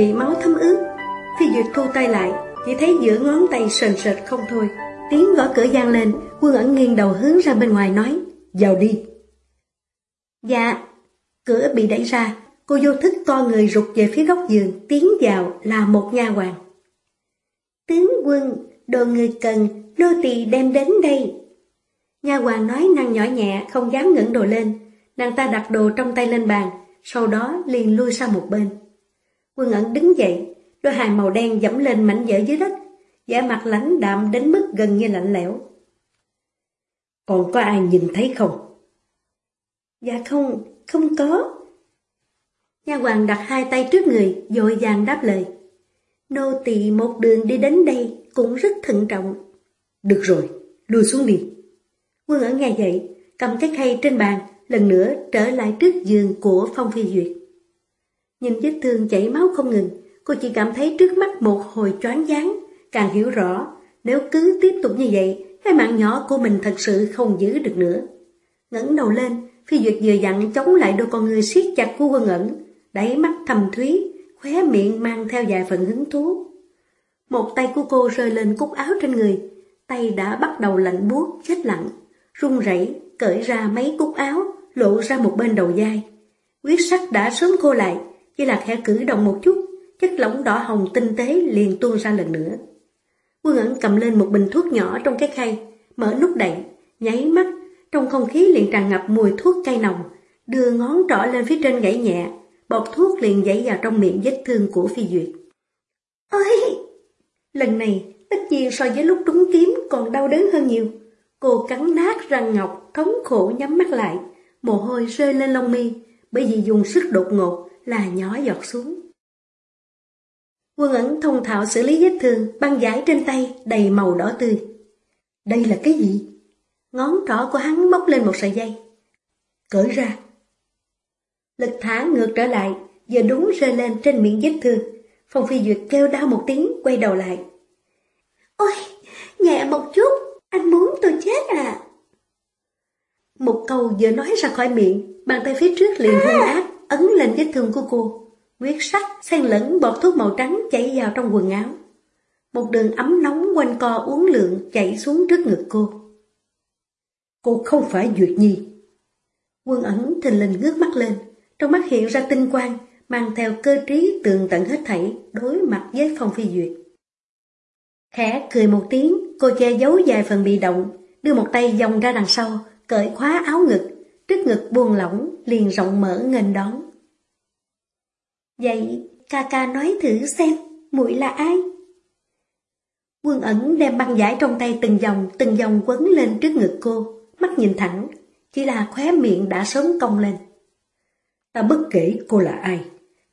bị máu thấm ướt. Phi Duyệt thu tay lại, Chỉ thấy giữa ngón tay sền sệt không thôi. Tiếng gõ cửa gian lên, Quân ẩn nghiêng đầu hướng ra bên ngoài nói, Vào đi. Dạ. Cửa bị đẩy ra, Cô vô thức co người rụt về phía góc giường, Tiến vào là một nha hoàng. Tướng quân, Đồ người cần, Nô tỳ đem đến đây. Nha hoàng nói năng nhỏ nhẹ, Không dám ngẩng đồ lên. Nàng ta đặt đồ trong tay lên bàn, Sau đó liền lui sang một bên. Quân ẩn đứng dậy Đôi hài màu đen dẫm lên mảnh vỡ dưới đất, vẻ mặt lãnh đạm đến mức gần như lạnh lẽo. Còn có ai nhìn thấy không? Dạ không, không có. Nha hoàng đặt hai tay trước người, dội vàng đáp lời. Nô tỳ một đường đi đến đây cũng rất thận trọng. Được rồi, lùi xuống đi. Quân ẩn nghe vậy, cầm cái khay trên bàn, lần nữa trở lại trước giường của Phong Phi Duyệt. Nhìn vết thương chảy máu không ngừng, Cô chỉ cảm thấy trước mắt một hồi choáng váng, càng hiểu rõ, nếu cứ tiếp tục như vậy, cái mạng nhỏ của mình thật sự không giữ được nữa. ngẩng đầu lên, Phi Duyệt vừa dặn chống lại đôi con người siết chặt của quân ẩn, đẩy mắt thầm thúy, khóe miệng mang theo vài phần hứng thú. Một tay của cô rơi lên cúc áo trên người, tay đã bắt đầu lạnh buốt chết lặng, run rẩy cởi ra mấy cúc áo, lộ ra một bên đầu vai. Quyết sắc đã sớm khô lại, chỉ là khẽ cử động một chút, chất lỏng đỏ hồng tinh tế liền tuôn ra lần nữa. Quân ẩn cầm lên một bình thuốc nhỏ trong cái khay, mở nút đậy, nháy mắt, trong không khí liền tràn ngập mùi thuốc cay nồng, đưa ngón trỏ lên phía trên gãy nhẹ, bọt thuốc liền dãy vào trong miệng vết thương của phi duyệt. Ôi! Lần này, tất nhiên so với lúc trúng kiếm còn đau đớn hơn nhiều. Cô cắn nát răng ngọc, thống khổ nhắm mắt lại, mồ hôi rơi lên lông mi, bởi vì dùng sức đột ngột là nhỏ giọt xuống. Quân ẩn thông thạo xử lý vết thương, băng giải trên tay đầy màu đỏ tươi. Đây là cái gì? Ngón trỏ của hắn móc lên một sợi dây. Cởi ra. Lực thả ngược trở lại, giờ đúng rơi lên trên miệng vết thương. Phong Phi Duyệt kêu đau một tiếng, quay đầu lại. Ôi, nhẹ một chút, anh muốn tôi chết à? Một câu vừa nói ra khỏi miệng, bàn tay phía trước liền hung ác, ấn lên vết thương của cô. Huyết sắc xen lẫn bọt thuốc màu trắng chảy vào trong quần áo. Một đường ấm nóng quanh co uốn lượn chảy xuống trước ngực cô. Cô không phải Duyệt Nhi. Quân ẩn thình lình ngước mắt lên, trong mắt hiện ra tinh quang, mang theo cơ trí tường tận hết thảy, đối mặt với Phong Phi Duyệt. Khẽ cười một tiếng, cô che giấu vài phần bị động, đưa một tay vòng ra đằng sau, cởi khóa áo ngực, trước ngực buông lỏng, liền rộng mở nghênh đón. Vậy ca ca nói thử xem, muội là ai? Quân ẩn đem băng giải trong tay từng dòng, từng dòng quấn lên trước ngực cô, mắt nhìn thẳng, chỉ là khóe miệng đã sớm cong lên. Ta bất kể cô là ai,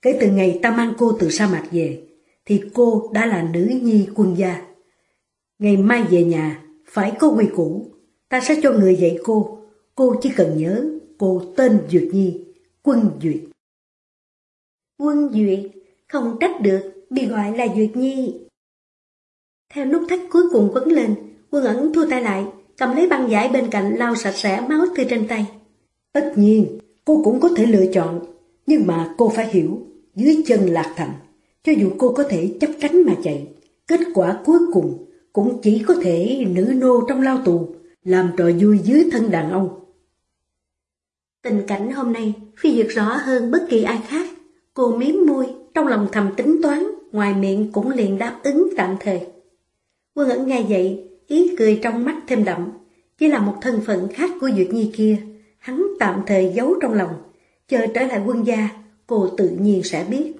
kể từ ngày ta mang cô từ sa mạc về, thì cô đã là nữ nhi quân gia. Ngày mai về nhà, phải có quy củ, ta sẽ cho người dạy cô, cô chỉ cần nhớ cô tên Duyệt Nhi, quân Duyệt. Quân Duyệt, không trách được, bị gọi là Duyệt Nhi. Theo nút thắt cuối cùng quấn lên, quân ẩn thua tay lại, cầm lấy băng giải bên cạnh lau sạch sẽ máu tươi trên tay. Tất nhiên, cô cũng có thể lựa chọn, nhưng mà cô phải hiểu, dưới chân lạc thành, cho dù cô có thể chấp cánh mà chạy, kết quả cuối cùng cũng chỉ có thể nữ nô trong lao tù, làm trò vui dưới thân đàn ông. Tình cảnh hôm nay phi duyệt rõ hơn bất kỳ ai khác. Cô miếm môi, trong lòng thầm tính toán, ngoài miệng cũng liền đáp ứng tạm thời. Quân ẩn nghe vậy, ý cười trong mắt thêm đậm, chỉ là một thân phận khác của Duyệt Nhi kia, hắn tạm thời giấu trong lòng, chờ trở lại quân gia, cô tự nhiên sẽ biết.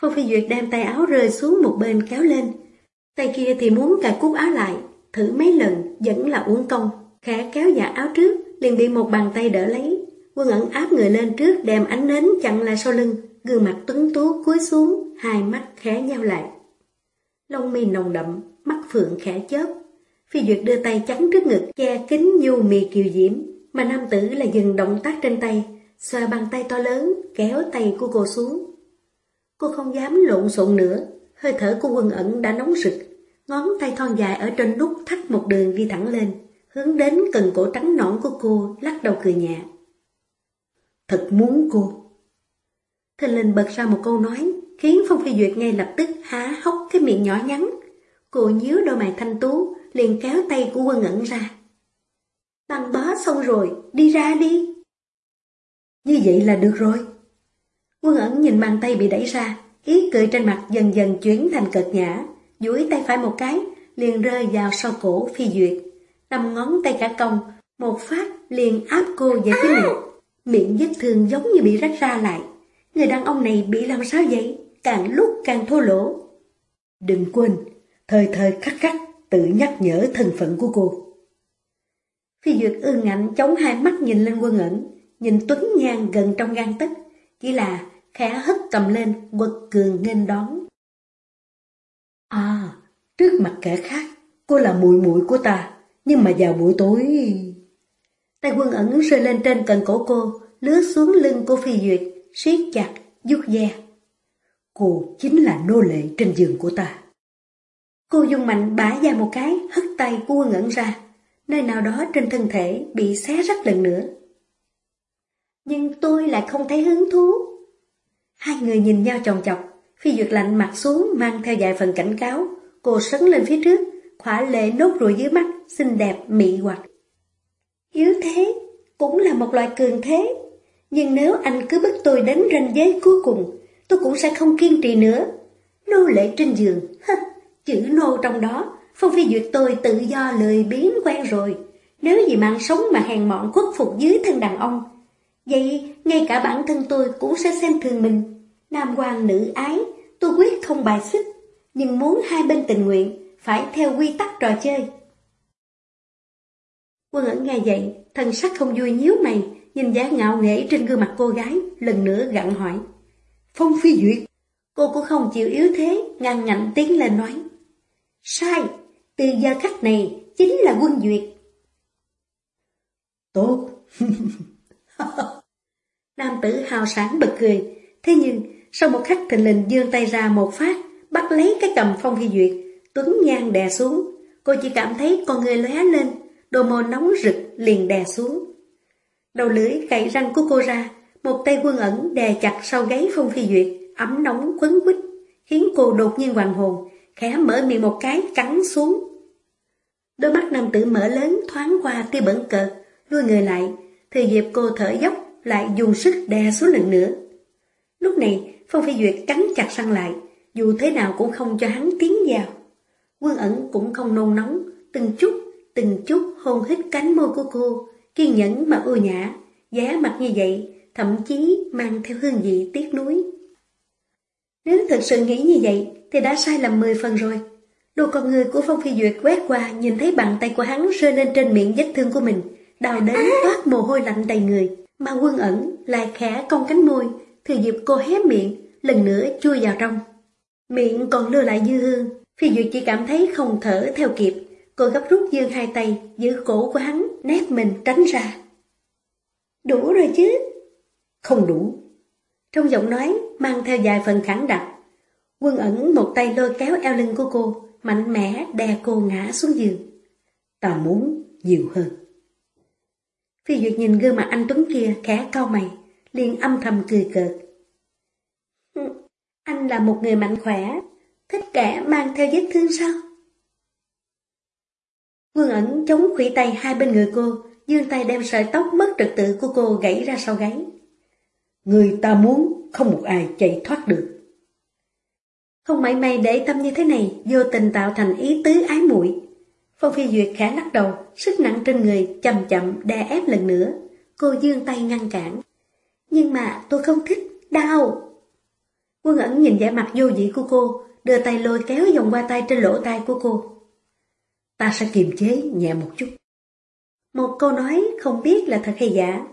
Phong Phi Duyệt đem tay áo rơi xuống một bên kéo lên, tay kia thì muốn cài cúc áo lại, thử mấy lần vẫn là uống công, khẽ kéo giả áo trước, liền bị một bàn tay đỡ lấy, Quân ẩn áp người lên trước đem ánh nến chặn lại sau lưng, gương mặt tuấn tú cúi xuống, hai mắt khẽ nhau lại. Lông mi nồng đậm, mắt phượng khẽ chớp. Phi Duyệt đưa tay chắn trước ngực, che kính nhu mì kiều diễm, mà nam tử là dừng động tác trên tay, xoa bàn tay to lớn, kéo tay của cô xuống. Cô không dám lộn xộn nữa, hơi thở của quân ẩn đã nóng rực, ngón tay thon dài ở trên nút thắt một đường đi thẳng lên, hướng đến cần cổ trắng nõn của cô, lắc đầu cười nhẹ. Thật muốn cô. Thình linh bật ra một câu nói, khiến Phong Phi Duyệt ngay lập tức há hốc cái miệng nhỏ nhắn. Cô nhíu đôi mày thanh tú, liền kéo tay của quân ẩn ra. Băng bó xong rồi, đi ra đi. Như vậy là được rồi. Quân ẩn nhìn bàn tay bị đẩy ra, ý cười trên mặt dần dần chuyển thành cợt nhã, duỗi tay phải một cái, liền rơi vào sau cổ phi duyệt tầm ngón tay cả công một phát liền áp cô về phía miệng. Miệng vết thương giống như bị rách ra lại. Người đàn ông này bị làm sao vậy? Càng lúc càng thô lỗ. Đừng quên, thời thời khắc khắc tự nhắc nhở thân phận của cô. Phi Duyệt ương ngạnh chống hai mắt nhìn lên quân ẩn, nhìn Tuấn Nhan gần trong gan tức, chỉ là khẽ hất cầm lên, quật cường nghênh đón. À, trước mặt kẻ khác, cô là muội muội của ta, nhưng mà vào buổi tối... Tay quân ẩn rơi lên trên cần cổ cô, lướt xuống lưng cô Phi Duyệt, siết chặt, vuốt ve. Cô chính là nô lệ trên giường của ta. Cô dùng mạnh bả ra một cái, hất tay của quân ẩn ra, nơi nào đó trên thân thể bị xé rách lần nữa. Nhưng tôi lại không thấy hứng thú. Hai người nhìn nhau chồng chọc, Phi Duyệt lạnh mặt xuống mang theo vài phần cảnh cáo, cô sấn lên phía trước, khỏa lệ nốt ruồi dưới mắt, xinh đẹp, mị hoặc. Yếu thế, cũng là một loại cường thế. Nhưng nếu anh cứ bức tôi đến ranh giới cuối cùng, tôi cũng sẽ không kiên trì nữa. Nô lệ trên giường, hơ, chữ nô trong đó, Phong Phi Duyệt tôi tự do lời biến quen rồi. Nếu vì mạng sống mà hèn mọn khuất phục dưới thân đàn ông, vậy ngay cả bản thân tôi cũng sẽ xem thường mình. Nam quan nữ ái, tôi quyết không bài xích, nhưng muốn hai bên tình nguyện, phải theo quy tắc trò chơi. Quân ẩn nghe vậy, thần sắc không vui nhíu mày, nhìn giá ngạo nghễ trên gương mặt cô gái, lần nữa gặn hỏi. Phong phi duyệt, cô cũng không chịu yếu thế, ngăn ngạnh tiến lên nói. Sai, từ giờ khắc này chính là quân duyệt. Tốt. Nam tử hào sản bật cười, thế nhưng sau một khắc thình lình dương tay ra một phát, bắt lấy cái cầm phong phi duyệt, tuấn nhan đè xuống. Cô chỉ cảm thấy con người lóe lên, đồ mồ nóng rực liền đè xuống. Đầu lưỡi cậy răng của cô ra, một tay quân ẩn đè chặt sau gáy Phong Phi Duyệt, ấm nóng quấn quýt, khiến cô đột nhiên hoàng hồn, khẽ mở miệng một cái cắn xuống. Đôi mắt nam tử mở lớn thoáng qua tia bẩn cợt, lui người lại, thời dịp cô thở dốc, lại dùng sức đè xuống lần nữa. Lúc này, Phong Phi Duyệt cắn chặt răng lại, dù thế nào cũng không cho hắn tiến vào. Quân ẩn cũng không nôn nóng, từng chút, từng chút hôn hít cánh môi của cô, kiên nhẫn mà ưu nhã, giá mặt như vậy, thậm chí mang theo hương vị tiếc nuối. Nếu thật sự nghĩ như vậy, thì đã sai lầm 10 phần rồi. Đồ con người của Phong Phi Duyệt quét qua, nhìn thấy bàn tay của hắn rơi lên trên miệng vết thương của mình, đào đến toát mồ hôi lạnh đầy người, mà quân ẩn lại khẽ cong cánh môi, thừa dịp cô hé miệng, lần nữa chui vào trong. Miệng còn lưa lại dư hương, Phi Duyệt chỉ cảm thấy không thở theo kịp, cô gấp rút dương hai tay, giữ cổ của hắn, nép mình tránh ra. Đủ rồi chứ? Không đủ. Trong giọng nói mang theo vài phần khẳng đặc. Quân ẩn một tay lôi kéo eo lưng của cô, mạnh mẽ đè cô ngã xuống giường. Ta muốn nhiều hơn. Phi Duyệt nhìn gương mặt anh Tuấn kia khẽ cau mày, liền âm thầm cười cợt. Anh là một người mạnh khỏe, tất cả mang theo vết thương sao? Vương ẩn chống khủy tay hai bên người cô, dương tay đem sợi tóc mất trật tự của cô gãy ra sau gáy. Người ta muốn, không một ai chạy thoát được. Không mảy may để tâm như thế này, vô tình tạo thành ý tứ ái muội. Phong Phi Duyệt khẽ lắc đầu, sức nặng trên người chậm chậm đè ép lần nữa. Cô dương tay ngăn cản. Nhưng mà tôi không thích, đau. Quân ẩn nhìn vẻ mặt vô dị của cô, đưa tay lôi kéo vòng qua tay trên lỗ tai của cô. Ta sẽ kiềm chế nhẹ một chút. Một câu nói không biết là thật hay giả.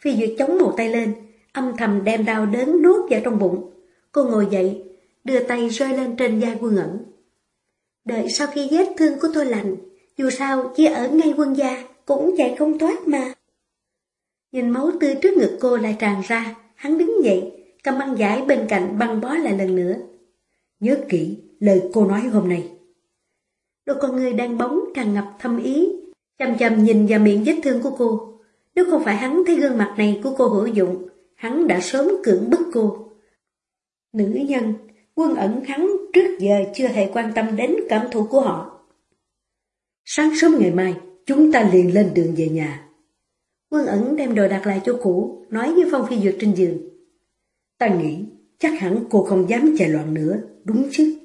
Phi Duyệt chống một tay lên, âm thầm đem đau đớn nuốt vào trong bụng. Cô ngồi dậy, đưa tay rơi lên trên da quân ẩn. Đợi sau khi vết thương của tôi lành, dù sao chỉ ở ngay quân gia cũng chạy không thoát mà. Nhìn máu tươi trước ngực cô lại tràn ra, hắn đứng dậy, cầm băng giải bên cạnh băng bó lại lần nữa. Nhớ kỹ lời cô nói hôm nay. Đôi con người đang bóng tràn ngập thâm ý, chăm chăm nhìn vào miệng vết thương của cô. Nếu không phải hắn thấy gương mặt này của cô hữu dụng, hắn đã sớm cưỡng bức cô. Nữ nhân, quân ẩn hắn trước giờ chưa hề quan tâm đến cảm thụ của họ. Sáng sớm ngày mai, chúng ta liền lên đường về nhà. Quân ẩn đem đồ đặt lại chỗ cũ, nói với Phong Phi Duyệt trên giường. Ta nghĩ, chắc hẳn cô không dám chạy loạn nữa, đúng chứ?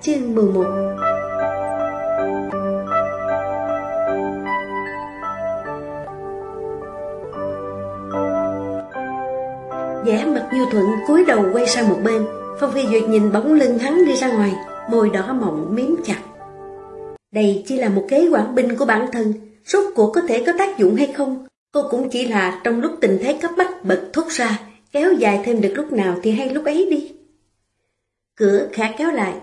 Chương 11 vẻ mặt như thuận cúi đầu quay sang một bên Phong Phi Duyệt nhìn bóng lưng hắn đi ra ngoài Môi đỏ mọng miếm chặt. Đây chỉ là một kế quản binh của bản thân. Rốt cuộc có thể có tác dụng hay không Cô cũng chỉ là trong lúc tình thế cấp bách bật thốt ra Kéo dài thêm được lúc nào thì hay lúc ấy đi Cửa khẽ kéo lại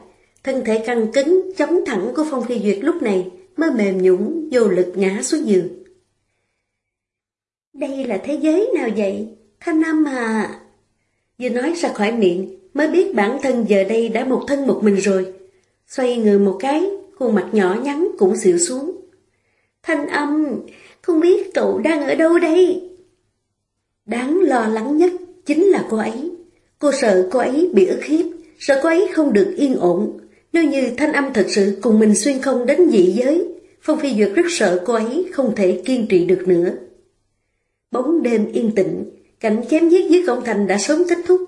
Thân thể căng cứng chống thẳng của Phong Phi Duyệt lúc này Mới mềm nhũng vô lực ngã xuống giường Đây là thế giới nào vậy? Thanh Nam à... Vừa nói ra khỏi miệng, mới biết bản thân giờ đây đã một thân một mình rồi. Xoay người một cái, khuôn mặt nhỏ nhắn cũng xịu xuống. Thanh âm, không biết cậu đang ở đâu đây? Đáng lo lắng nhất chính là cô ấy. Cô sợ cô ấy bị ức hiếp, sợ cô ấy không được yên ổn. Nếu như thanh âm thật sự cùng mình xuyên không đến dị giới, Phong Phi Duyệt rất sợ cô ấy không thể kiên trì được nữa. Bóng đêm yên tĩnh, Cảnh chém giết dưới cổng thành đã sớm kết thúc.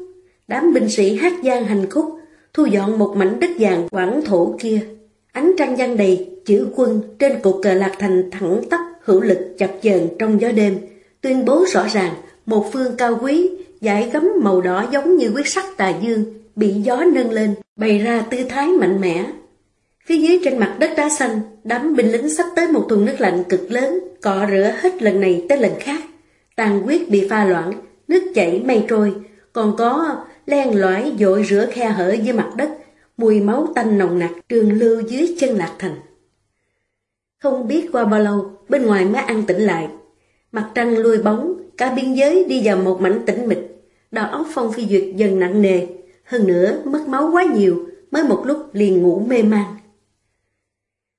Đám binh sĩ hát giang hành khúc, thu dọn một mảnh đất vàng quảng thổ kia. Ánh trăng gian đầy, chữ quân trên cột cờ lạc thành thẳng tắp hữu lực chập chờn trong gió đêm, tuyên bố rõ ràng một phương cao quý, giải gấm màu đỏ giống như quyết sắc tà dương, bị gió nâng lên, bày ra tư thái mạnh mẽ. Phía dưới trên mặt đất đá xanh, đám binh lính sắp tới một thùng nước lạnh cực lớn, cọ rửa hết lần này tới lần khác. Tàn huyết bị pha loãng, nước chảy mây trôi, còn có len lỏi dội rửa khe hở dưới mặt đất, mùi máu tanh nồng nặc trường lưu dưới chân lạc thành. Không biết qua bao lâu, bên ngoài mới ăn tỉnh lại. Mặt trăng lui bóng, cả biên giới đi vào một mảnh tĩnh mịch. Đầu óc phong phi duyệt dần nặng nề, hơn nữa mất máu quá nhiều, mới một lúc liền ngủ mê man.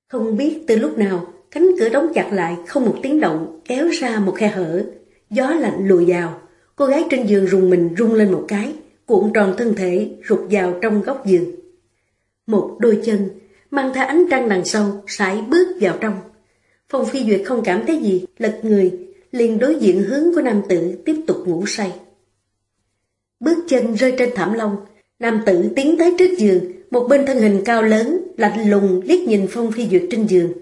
Không biết từ lúc nào, cánh cửa đóng chặt lại không một tiếng động, kéo ra một khe hở, gió lạnh lùi vào. Cô gái trên giường rùng mình rung lên một cái, cuộn tròn thân thể rụt vào trong góc giường. Một đôi chân, mang theo ánh trăng đằng sau, sải bước vào trong. Phong Phi Duyệt không cảm thấy gì, lật người, liền đối diện hướng của nam tử tiếp tục ngủ say. Bước chân rơi trên thảm lông, nam tử tiến tới trước giường, một bên thân hình cao lớn, lạnh lùng liếc nhìn Phong Phi Duyệt trên giường.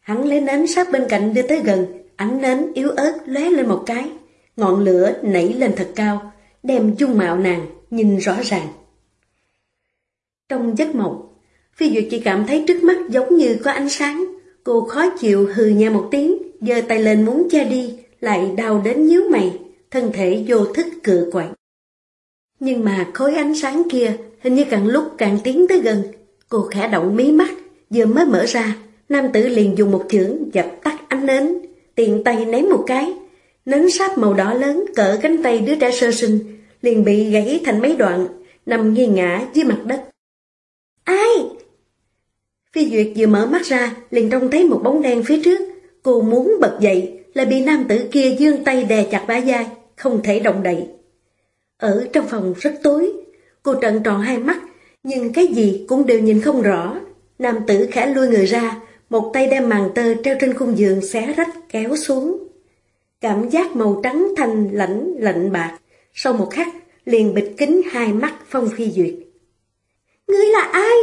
Hắn lấy nến sát bên cạnh đưa tới gần, ánh nến yếu ớt lóe lên một cái, ngọn lửa nảy lên thật cao, đem dung mạo nàng nhìn rõ ràng. Trong giấc mộng, Phi Duyệt chỉ cảm thấy trước mắt giống như có ánh sáng, cô khó chịu hừ nha một tiếng, giơ tay lên muốn che đi, lại đau đến nhíu mày, thân thể vô thức cự quậy. Nhưng mà khối ánh sáng kia hình như càng lúc càng tiến tới gần, cô khẽ động mí mắt, vừa mới mở ra, nam tử liền dùng một chưởng dập tắt ánh nến, tiện tay ném một cái, Nến sáp màu đỏ lớn cỡ cánh tay đứa trẻ sơ sinh, liền bị gãy thành mấy đoạn, nằm nghiêng ngã dưới mặt đất. Ai? Phi Duyệt vừa mở mắt ra, liền trông thấy một bóng đen phía trước. Cô muốn bật dậy, lại bị nam tử kia dương tay đè chặt bả vai, không thể động đậy. Ở trong phòng rất tối, cô trợn tròn hai mắt, nhưng cái gì cũng đều nhìn không rõ. Nam tử khẽ lui người ra, một tay đem màn tơ treo trên khung giường xé rách kéo xuống. Cảm giác màu trắng thanh lãnh lạnh bạc, sau một khắc liền bịt kính hai mắt Phong Phi Duyệt. Ngươi là ai?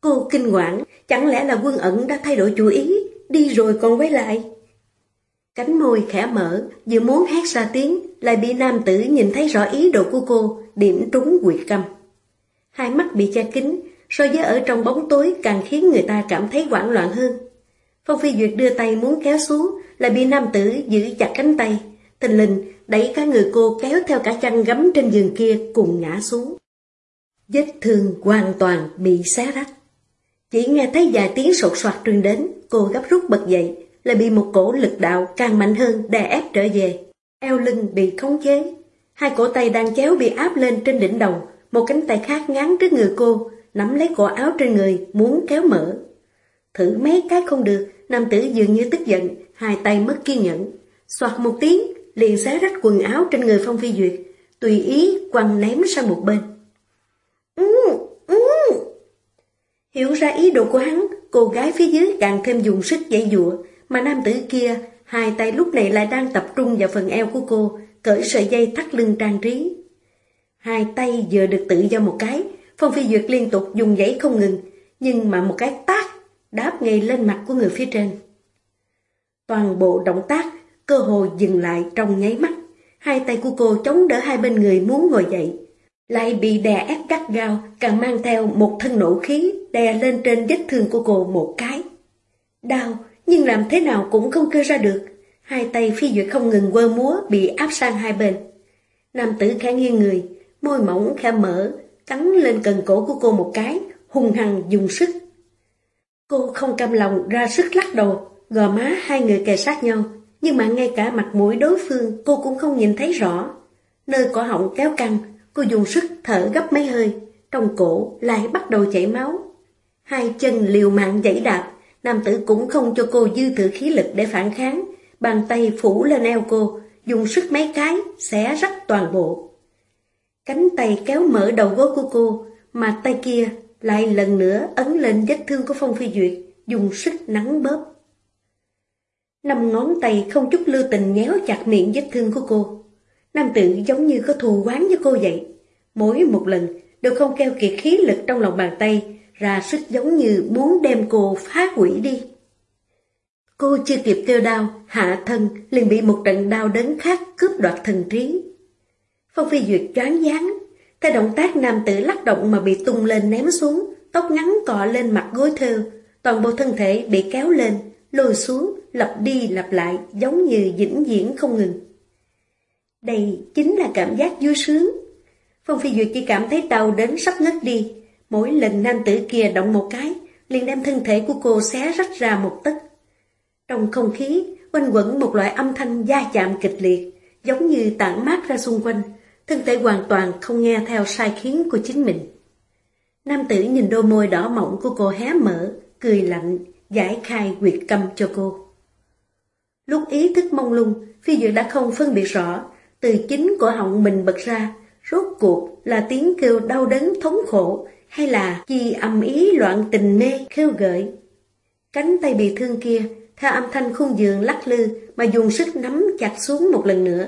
Cô kinh hoảng, chẳng lẽ là quân ẩn đã thay đổi chủ ý, đi rồi còn quay lại? Cánh môi khẽ mở, vừa muốn hét ra tiếng, lại bị nam tử nhìn thấy rõ ý đồ của cô, điểm trúng quyệt câm. Hai mắt bị che kín, so với ở trong bóng tối càng khiến người ta cảm thấy hoảng loạn hơn. Phong Phi Duyệt đưa tay muốn kéo xuống, lại bị nam tử giữ chặt cánh tay. Tình linh, đẩy cả người cô kéo theo cả chăn gấm trên giường kia cùng ngã xuống. Vết thương hoàn toàn bị xé rách. Chỉ nghe thấy vài tiếng sột soạt truyền đến, cô gấp rút bật dậy, lại bị một cổ lực đạo càng mạnh hơn đè ép trở về. Eo lưng bị khống chế, hai cổ tay đang chéo bị áp lên trên đỉnh đầu, một cánh tay khác ngán trước người cô, nắm lấy cổ áo trên người, muốn kéo mở. Thử mấy cái không được, nam tử dường như tức giận, hai tay mất kiên nhẫn. Soạt một tiếng, liền xé rách quần áo trên người Phong Phi Duyệt, tùy ý quăng ném sang một bên. Ừ, ừ. Hiểu ra ý đồ của hắn, cô gái phía dưới càng thêm dùng sức dãy dụa, mà nam tử kia, hai tay lúc này lại đang tập trung vào phần eo của cô, cởi sợi dây thắt lưng trang trí. Hai tay vừa được tự do một cái, Phong Phi Duyệt liên tục dùng giấy không ngừng, nhưng mà một cái tác đáp ngay lên mặt của người phía trên. Toàn bộ động tác, cơ hồ dừng lại trong nháy mắt. Hai tay của cô chống đỡ hai bên người muốn ngồi dậy. Lại bị đè ép gắt gao, càng mang theo một thân nổ khí đè lên trên vết thương của cô một cái. Đau, nhưng làm thế nào cũng không kêu ra được. Hai tay phi duyệt không ngừng quơ múa bị áp sang hai bên. Nam tử khẽ nghiêng người, môi mỏng khẽ mở, cắn lên cần cổ của cô một cái, hung hăng dùng sức. Cô không cam lòng ra sức lắc đầu, gò má hai người kề sát nhau, nhưng mà ngay cả mặt mũi đối phương cô cũng không nhìn thấy rõ. Nơi cổ họng kéo căng, cô dùng sức thở gấp mấy hơi, trong cổ lại bắt đầu chảy máu. Hai chân liều mạng dãy đạp, nam tử cũng không cho cô dư thừa khí lực để phản kháng, bàn tay phủ lên eo cô, dùng sức mấy cái, xé rách toàn bộ. Cánh tay kéo mở đầu gối của cô, mà tay kia lại lần nữa ấn lên vết thương của Phong Phi Duyệt, dùng sức nắng bóp. Năm ngón tay không chút lưu tình nhéo chặt miệng vết thương của cô. Nam tử giống như có thù quán với cô vậy. Mỗi một lần đều không keo kiệt khí lực trong lòng bàn tay, ra sức giống như muốn đem cô phá hủy đi. Cô chưa kịp kêu đau, hạ thân liền bị một trận đau đớn khác cướp đoạt thần trí. Phong Phi Duyệt choáng dáng, theo động tác nam tử lắc động mà bị tung lên ném xuống, tóc ngắn cọ lên mặt gối thêu, toàn bộ thân thể bị kéo lên, lôi xuống, lặp đi lặp lại giống như vĩnh viễn không ngừng. Đây chính là cảm giác vui sướng. Phong Phi Duyệt chỉ cảm thấy đau đến sắp ngất đi. Mỗi lần nam tử kia động một cái, liền đem thân thể của cô xé rách ra một tấc. Trong không khí, quanh quẩn một loại âm thanh da chạm kịch liệt, giống như tản mát ra xung quanh, thân thể hoàn toàn không nghe theo sai khiến của chính mình. Nam tử nhìn đôi môi đỏ mọng của cô hé mở, cười lạnh, giải khai quyệt câm cho cô. Lúc ý thức mông lung, phi duyệt đã không phân biệt rõ, từ chính của họng mình bật ra, rốt cuộc là tiếng kêu đau đớn thống khổ, hay là chi âm ý loạn tình mê khêu gợi. Cánh tay bị thương kia, theo âm thanh khung giường lắc lư mà dùng sức nắm chặt xuống một lần nữa.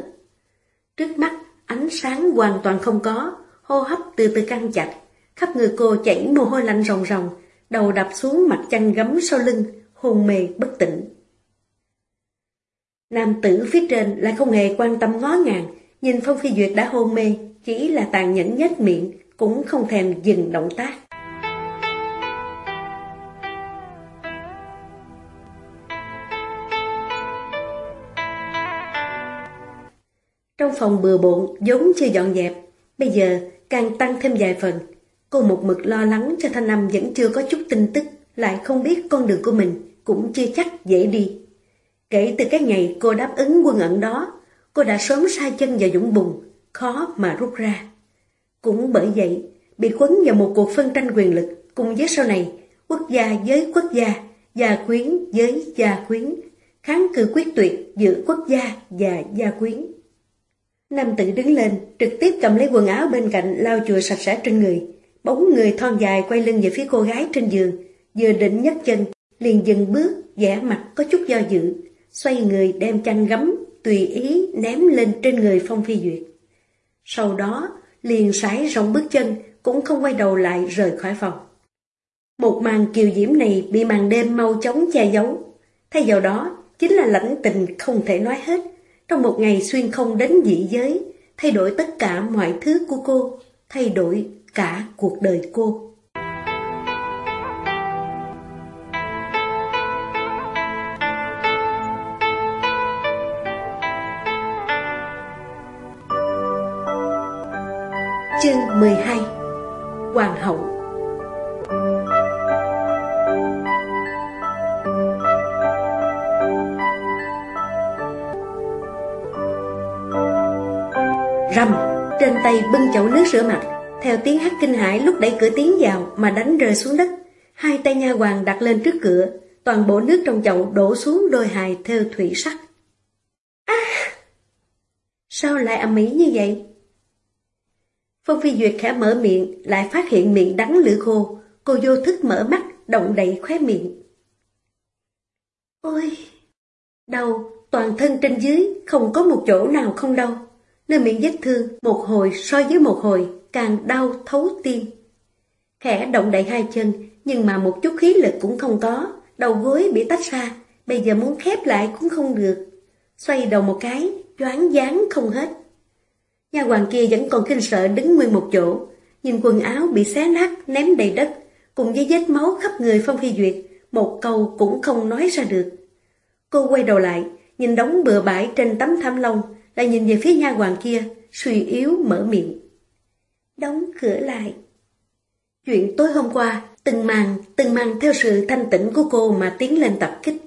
Trước mắt, ánh sáng hoàn toàn không có, hô hấp từ từ căng chặt, khắp người cô chảy mồ hôi lạnh ròng ròng, đầu đập xuống mặt chăn gấm sau lưng, hôn mê bất tỉnh. Nam tử phía trên lại không hề quan tâm ngó ngàng, nhìn Phong Phi Duyệt đã hôn mê, chỉ là tàn nhẫn nhếch miệng, cũng không thèm dừng động tác. Trong phòng bừa bộn, vốn chưa dọn dẹp, bây giờ càng tăng thêm vài phần. Cô một mực lo lắng cho Thanh nam vẫn chưa có chút tin tức, lại không biết con đường của mình, cũng chưa chắc dễ đi. Kể từ cái ngày cô đáp ứng quân ẩn đó, cô đã sớm sai chân vào dũng bùng khó mà rút ra. Cũng bởi vậy, bị quấn vào một cuộc phân tranh quyền lực, cùng với sau này, quốc gia với quốc gia, gia quyến với gia quyến, kháng cự quyết tuyệt giữa quốc gia và gia quyến. Nam tử đứng lên, trực tiếp cầm lấy quần áo bên cạnh lau chùi sạch sẽ trên người. Bóng người thon dài quay lưng về phía cô gái trên giường, vừa định nhấc chân, liền dừng bước, vẻ mặt có chút do dự, xoay người đem chăn gấm, tùy ý ném lên trên người Phong Phi Duyệt. Sau đó, liền sải rộng bước chân, cũng không quay đầu lại rời khỏi phòng. Một màn kiều diễm này bị màn đêm mau chóng che giấu. Thay vào đó, chính là lãnh tình không thể nói hết. Trong một ngày xuyên không đến dị giới, thay đổi tất cả mọi thứ của cô, thay đổi cả cuộc đời cô. 12 Hoàng hậu Rầm, trên tay bưng chậu nước rửa mặt, theo tiếng hát kinh hãi lúc đẩy cửa tiến vào mà đánh rơi xuống đất. Hai tay nha hoàng đặt lên trước cửa, toàn bộ nước trong chậu đổ xuống đôi hài theo thủy sắc. À! Sao lại ầm ĩ như vậy? Phong Phi Duyệt khẽ mở miệng, lại phát hiện miệng đắng lửa khô, cô vô thức mở mắt, động đậy khóe miệng. Ôi! Đau, toàn thân trên dưới, không có một chỗ nào không đau. Nơi miệng vết thương, một hồi so với một hồi, càng đau thấu tim. Khẽ động đậy hai chân, nhưng mà một chút khí lực cũng không có, đầu gối bị tách ra, bây giờ muốn khép lại cũng không được. Xoay đầu một cái, choáng dáng không hết. Gia hoàng kia vẫn còn kinh sợ đứng nguyên một chỗ, nhìn quần áo bị xé nát, ném đầy đất, cùng với vết máu khắp người Phong Phi Duyệt, một câu cũng không nói ra được. Cô quay đầu lại, nhìn đống bừa bãi trên tấm thảm lông, lại nhìn về phía nha hoàng kia, suy yếu mở miệng. Đóng cửa lại. Chuyện tối hôm qua, từng màn, từng màn theo sự thanh tĩnh của cô mà tiến lên tập kích.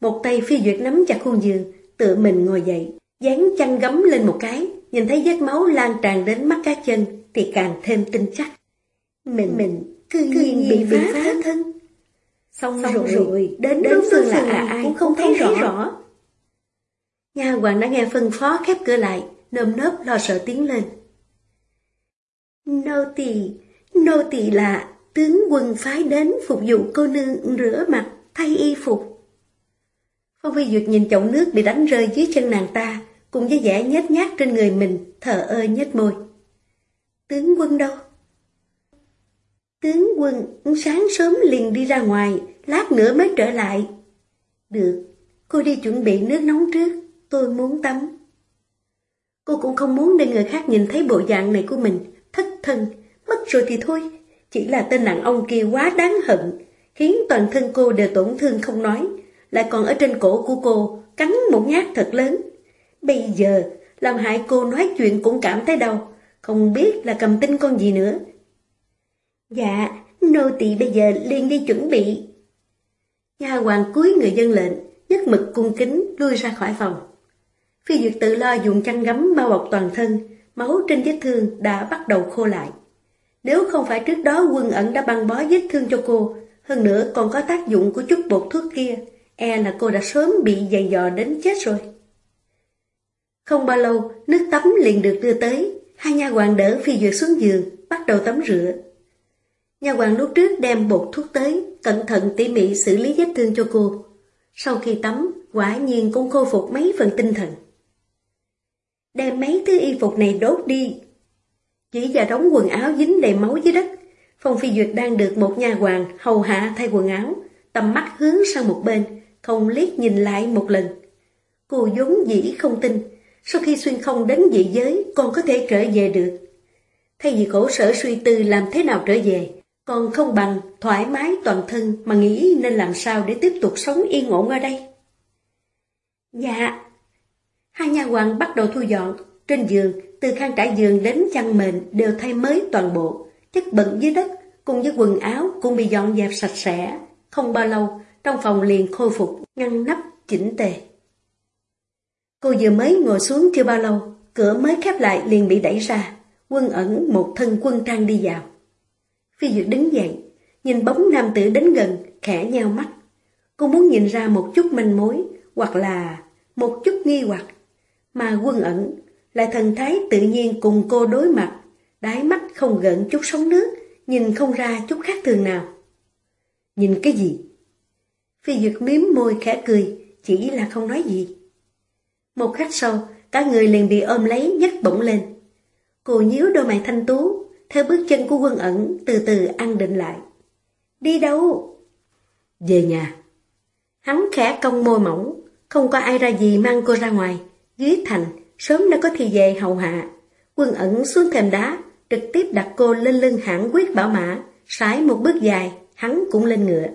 Một tay phi duyệt nắm chặt khuôn giường, tự mình ngồi dậy, dán chăn gấm lên một cái, nhìn thấy vết máu lan tràn đến mắt cá chân thì càng thêm tin chắc. Mình, mình cư nhiên bị phá, phá thân. Xong, Xong rồi, rồi, đến, đến đối phương là, là ai cũng không thấy rõ. rõ. Nha hoàng đã nghe phân phó khép cửa lại, nơm nớp lo sợ tiến lên. Nô tỳ, nô tỳ là tướng quân phái đến phục vụ cô nương rửa mặt, thay y phục. Phong Phi Duyệt nhìn chậu nước bị đánh rơi dưới chân nàng ta, cùng với vẻ nhếch nhác trên người mình, thở ơ nhếch môi. Tướng quân đâu? Tướng quân sáng sớm liền đi ra ngoài, lát nữa mới trở lại. Được, cô đi chuẩn bị nước nóng trước, tôi muốn tắm. Cô cũng không muốn để người khác nhìn thấy bộ dạng này của mình, thất thân, mất rồi thì thôi. Chỉ là tên nặng ông kia quá đáng hận, khiến toàn thân cô đều tổn thương không nói, lại còn ở trên cổ của cô cắn một nhát thật lớn. Bây giờ, làm hại cô nói chuyện cũng cảm thấy đau, không biết là cầm tinh con gì nữa. Dạ, nô tỳ bây giờ liền đi chuẩn bị. Nhà hoàng cuối người dân lệnh, nhất mực cung kính lui ra khỏi phòng. Phi Duyệt tự lo dùng chăn gấm bao bọc toàn thân, máu trên vết thương đã bắt đầu khô lại. Nếu không phải trước đó quân ẩn đã băng bó vết thương cho cô, hơn nữa còn có tác dụng của chút bột thuốc kia, e là cô đã sớm bị dày dò đến chết rồi. Không bao lâu, nước tắm liền được đưa tới, hai nha hoàng đỡ Phi Duyệt xuống giường, bắt đầu tắm rửa. Nhà hoàng lúc trước đem bột thuốc tới, cẩn thận tỉ mỉ xử lý vết thương cho cô. Sau khi tắm, quả nhiên cũng khôi phục mấy phần tinh thần đem mấy thứ y phục này đốt đi. Chỉ và đóng quần áo dính đầy máu dưới đất, Phong Phi Duyệt đang được một nhà hoàng hầu hạ thay quần áo, tầm mắt hướng sang một bên, không liếc nhìn lại một lần. Cô vốn dĩ không tin, sau khi xuyên không đến dị giới còn có thể trở về được. Thay vì khổ sở suy tư làm thế nào trở về, còn không bằng thoải mái toàn thân mà nghĩ nên làm sao để tiếp tục sống yên ổn ở đây. Dạ, Hai nhà hoàng bắt đầu thu dọn, trên giường, từ khăn trải giường đến chăn mền đều thay mới toàn bộ, chất bẩn dưới đất cùng với quần áo cũng bị dọn dẹp sạch sẽ. Không bao lâu, trong phòng liền khôi phục, ngăn nắp, chỉnh tề. Cô vừa mới ngồi xuống chưa bao lâu, cửa mới khép lại liền bị đẩy ra, quân ẩn một thân quân trang đi vào. Phi Duyệt đứng dậy, nhìn bóng nam tử đến gần, khẽ nheo mắt. Cô muốn nhìn ra một chút manh mối, hoặc là một chút nghi hoặc mà quân ẩn lại thần thái tự nhiên cùng cô đối mặt, đáy mắt không gợn chút sóng nước, nhìn không ra chút khác thường nào. Nhìn cái gì? Phi Duyệt miếm môi khẽ cười, chỉ là không nói gì. Một khắc sau, cả người liền bị ôm lấy nhấc bổng lên. Cô nhíu đôi mày thanh tú, theo bước chân của quân ẩn từ từ ăn định lại. Đi đâu? Về nhà. Hắn khẽ cong môi mỏng, không có ai ra gì mang cô ra ngoài. Dưới thành, sớm đã có thi về hầu hạ. Quân ẩn xuống thềm đá, trực tiếp đặt cô lên lưng hãng quyết bảo mã, sải một bước dài, hắn cũng lên ngựa.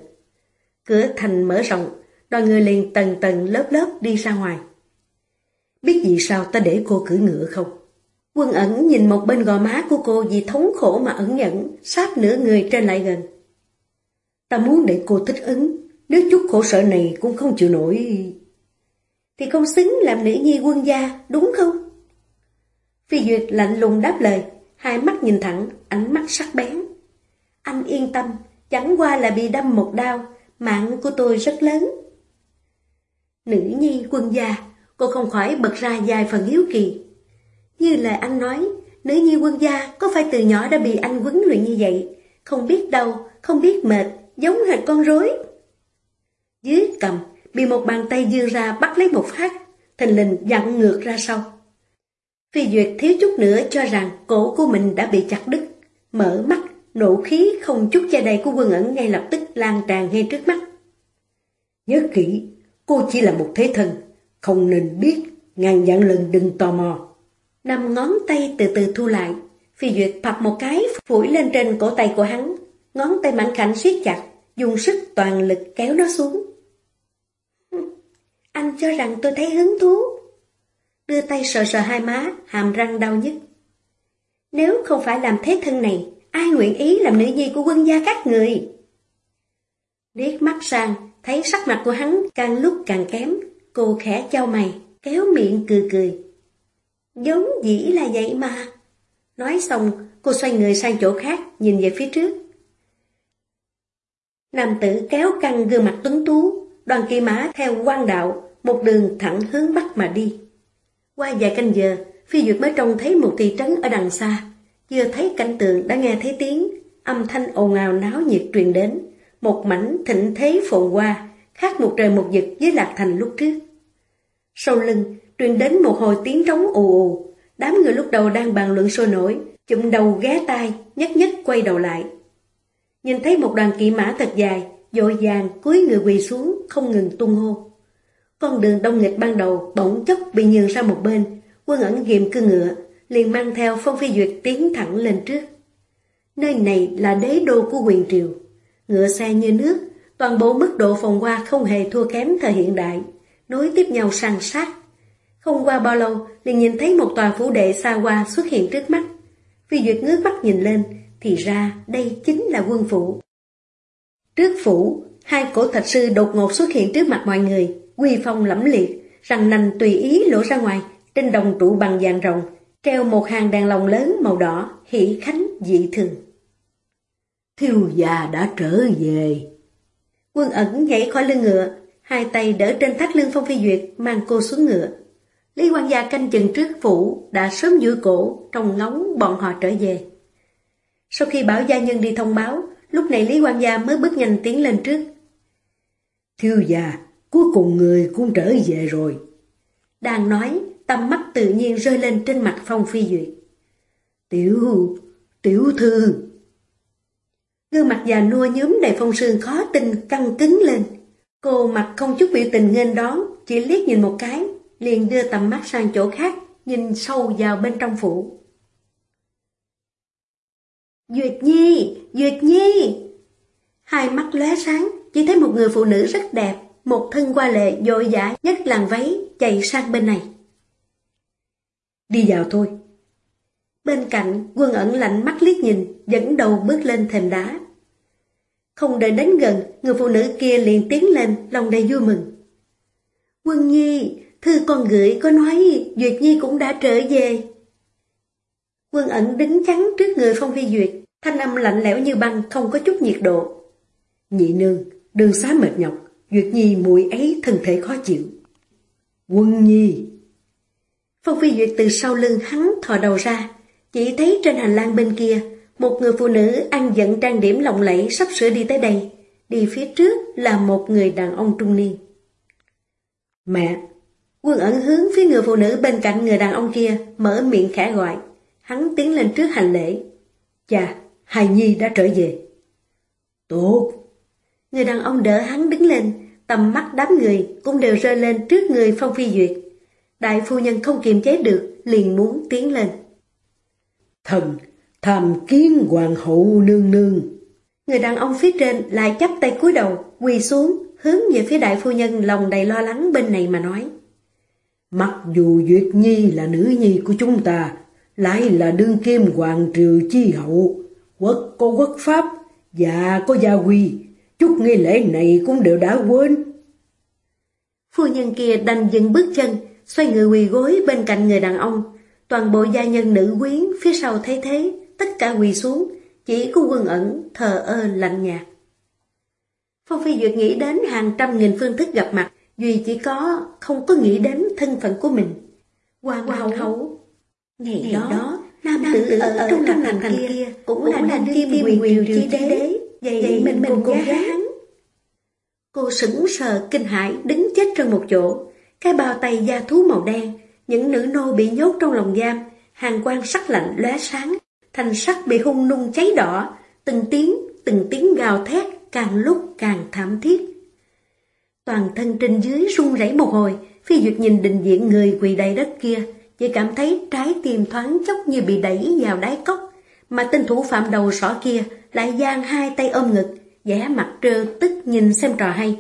Cửa thành mở rộng, đoàn người liền tầng tầng lớp lớp đi ra ngoài. Biết vì sao ta để cô cưỡi ngựa không? Quân ẩn nhìn một bên gò má của cô vì thống khổ mà ẩn nhẫn, sát nửa người trên lại gần. Ta muốn để cô thích ứng, nếu chút khổ sở này cũng không chịu nổi. Thì không xứng làm nữ nhi quân gia, đúng không? Phi Duyệt lạnh lùng đáp lời, hai mắt nhìn thẳng, ánh mắt sắc bén. Anh yên tâm, chẳng qua là bị đâm một đau, mạng của tôi rất lớn. Nữ nhi quân gia, cô không khỏi bật ra dài phần hiếu kỳ. Như lời anh nói, nữ nhi quân gia có phải từ nhỏ đã bị anh huấn luyện như vậy, không biết đau, không biết mệt, giống hệt con rối. Dưới cầm, bị một bàn tay dương ra bắt lấy một phát, thình lình dặn ngược ra sau. Phi Duyệt thiếu chút nữa cho rằng cổ của mình đã bị chặt đứt, mở mắt, nộ khí không chút che đầy của quân ẩn ngay lập tức lan tràn ngay trước mắt. Nhớ kỹ, cô chỉ là một thế thân, không nên biết, ngàn dặn lần đừng tò mò. Năm ngón tay từ từ thu lại, Phi Duyệt thập một cái phủi lên trên cổ tay của hắn, ngón tay mạnh khảnh siết chặt, dùng sức toàn lực kéo nó xuống. Anh cho rằng tôi thấy hứng thú. Đưa tay sờ sờ hai má, hàm răng đau nhức. Nếu không phải làm thế thân này, ai nguyện ý làm nữ nhi của quân gia các người? Liếc mắt sang, thấy sắc mặt của hắn càng lúc càng kém, cô khẽ trao mày, kéo miệng cười cười. Giống dĩ là vậy mà. Nói xong, cô xoay người sang chỗ khác, nhìn về phía trước. Nam tử kéo căng gương mặt tuấn tú, đoàn kỳ mã theo quan đạo, một đường thẳng hướng bắc mà đi. Qua vài canh giờ, Phi Duyệt mới trông thấy một thị trấn ở đằng xa. Vừa thấy cảnh tượng đã nghe thấy tiếng, âm thanh ồn ào náo nhiệt truyền đến. Một mảnh thịnh thế phồn hoa, khác một trời một vực với Lạc Thành lúc trước. Sau lưng, truyền đến một hồi tiếng trống ù ù. Đám người lúc đầu đang bàn luận sôi nổi, chụm đầu ghé tai, nhất nhất quay đầu lại. Nhìn thấy một đoàn kỵ mã thật dài, dội vàng cúi người quỳ xuống, không ngừng tung hô. Con đường đông nghịch ban đầu bỗng chốc bị nhường sang một bên, quân ẩn ghim cư ngựa, liền mang theo phong phi duyệt tiến thẳng lên trước. Nơi này là đế đô của quyền triều, ngựa xe như nước, toàn bộ mức độ phòng hoa không hề thua kém thời hiện đại, nối tiếp nhau sang sát. Không qua bao lâu, liền nhìn thấy một tòa phủ đệ xa hoa xuất hiện trước mắt. Phi Duyệt ngước mắt nhìn lên, thì ra đây chính là quân phủ. Trước phủ, hai cổ thạch sư đột ngột xuất hiện trước mặt mọi người, quy phong lẫm liệt, răng nành tùy ý lỗ ra ngoài, trên đồng trụ bằng vàng rồng, treo một hàng đèn lồng lớn màu đỏ, hỷ khánh dị thường. Thiêu già đã trở về. Quân ẩn nhảy khỏi lưng ngựa, hai tay đỡ trên thắt lưng Phong Phi Duyệt, mang cô xuống ngựa. Lý quan gia canh chừng trước phủ, đã sớm giữ cổ, trong ngóng bọn họ trở về. Sau khi bảo gia nhân đi thông báo, lúc này Lý quan gia mới bước nhanh tiến lên trước. Thiêu già, cuối cùng người cũng trở về rồi. Đang nói, tầm mắt tự nhiên rơi lên trên mặt Phong Phi Duyệt. Tiểu, tiểu thư. Gương mặt già nua nhúm đầy phong sương khó tin căng cứng lên. Cô mặt không chút biểu tình nghênh đón, chỉ liếc nhìn một cái, liền đưa tầm mắt sang chỗ khác, nhìn sâu vào bên trong phủ. Duyệt Nhi! Duyệt Nhi! Hai mắt lóe sáng, chỉ thấy một người phụ nữ rất đẹp, một thân qua lệ dội dã nhất làn váy chạy sang bên này. Đi vào thôi. Bên cạnh, quân ẩn lạnh mắt liếc nhìn, dẫn đầu bước lên thềm đá. Không đợi đến gần, người phụ nữ kia liền tiến lên, lòng đầy vui mừng. Quân Nhi, thư con gửi có nói Duyệt Nhi cũng đã trở về. Quân ẩn đứng chắn trước người Phong Phi Duyệt, thanh âm lạnh lẽo như băng, không có chút nhiệt độ. Nhị nương, đường xá mệt nhọc, Duyệt Nhi muội ấy thân thể khó chịu. Quân Nhi! Phong Phi Duyệt từ sau lưng hắn thò đầu ra, chỉ thấy trên hành lang bên kia, một người phụ nữ ăn giận trang điểm lộng lẫy sắp sửa đi tới đây. Đi phía trước là một người đàn ông trung niên. Mẹ! Quân ẩn hướng phía người phụ nữ bên cạnh người đàn ông kia, mở miệng khẽ gọi. Hắn tiến lên trước hành lễ. Chà, Hài Nhi đã trở về. Tốt! Người đàn ông đỡ hắn đứng lên, tầm mắt đám người cũng đều rơi lên trước người Phong Phi Duyệt. Đại phu nhân không kiềm chế được, liền muốn tiến lên. Thần, tham kiến hoàng hậu nương nương. Người đàn ông phía trên lại chắp tay cúi đầu, quỳ xuống, hướng về phía đại phu nhân lòng đầy lo lắng bên này mà nói. Mặc dù Duyệt Nhi là nữ nhi của chúng ta, lại là đương kim hoàng triều chi hậu, quốc có quốc pháp, và có gia quy, chút nghi lễ này cũng đều đã quên. Phu nhân kia đành dừng bước chân, xoay người quỳ gối bên cạnh người đàn ông. Toàn bộ gia nhân nữ quyến phía sau thấy thế, tất cả quỳ xuống, chỉ có quân ẩn thờ ơ lạnh nhạt. Phong Phi Duyệt nghĩ đến hàng trăm nghìn phương thức gặp mặt, Duy chỉ có không có nghĩ đến thân phận của mình. Hoàng, Hoàng hậu, hậu. Ngày, ngày đó, đó nam, nam tử, ở, ở trong thành, thành kia, kia cũng, cũng là nam kim quyền quyền chi đế, vậy, vậy mình, mình cùng gái hắn. Cô sững sờ kinh hãi đứng chết trên một chỗ, cái bao tay da thú màu đen, những nữ nô bị nhốt trong lòng giam, hàng quan sắc lạnh lóe sáng, thành sắc bị hung nung cháy đỏ, từng tiếng, từng tiếng gào thét càng lúc càng thảm thiết. Toàn thân trên dưới run rẩy một hồi, phi duyệt nhìn định diện người quỳ đầy đất kia, chỉ cảm thấy trái tim thoáng chốc như bị đẩy vào đáy cốc, mà tên thủ phạm đầu sỏ kia lại giang hai tay ôm ngực, vẻ mặt trơ tức nhìn xem trò hay.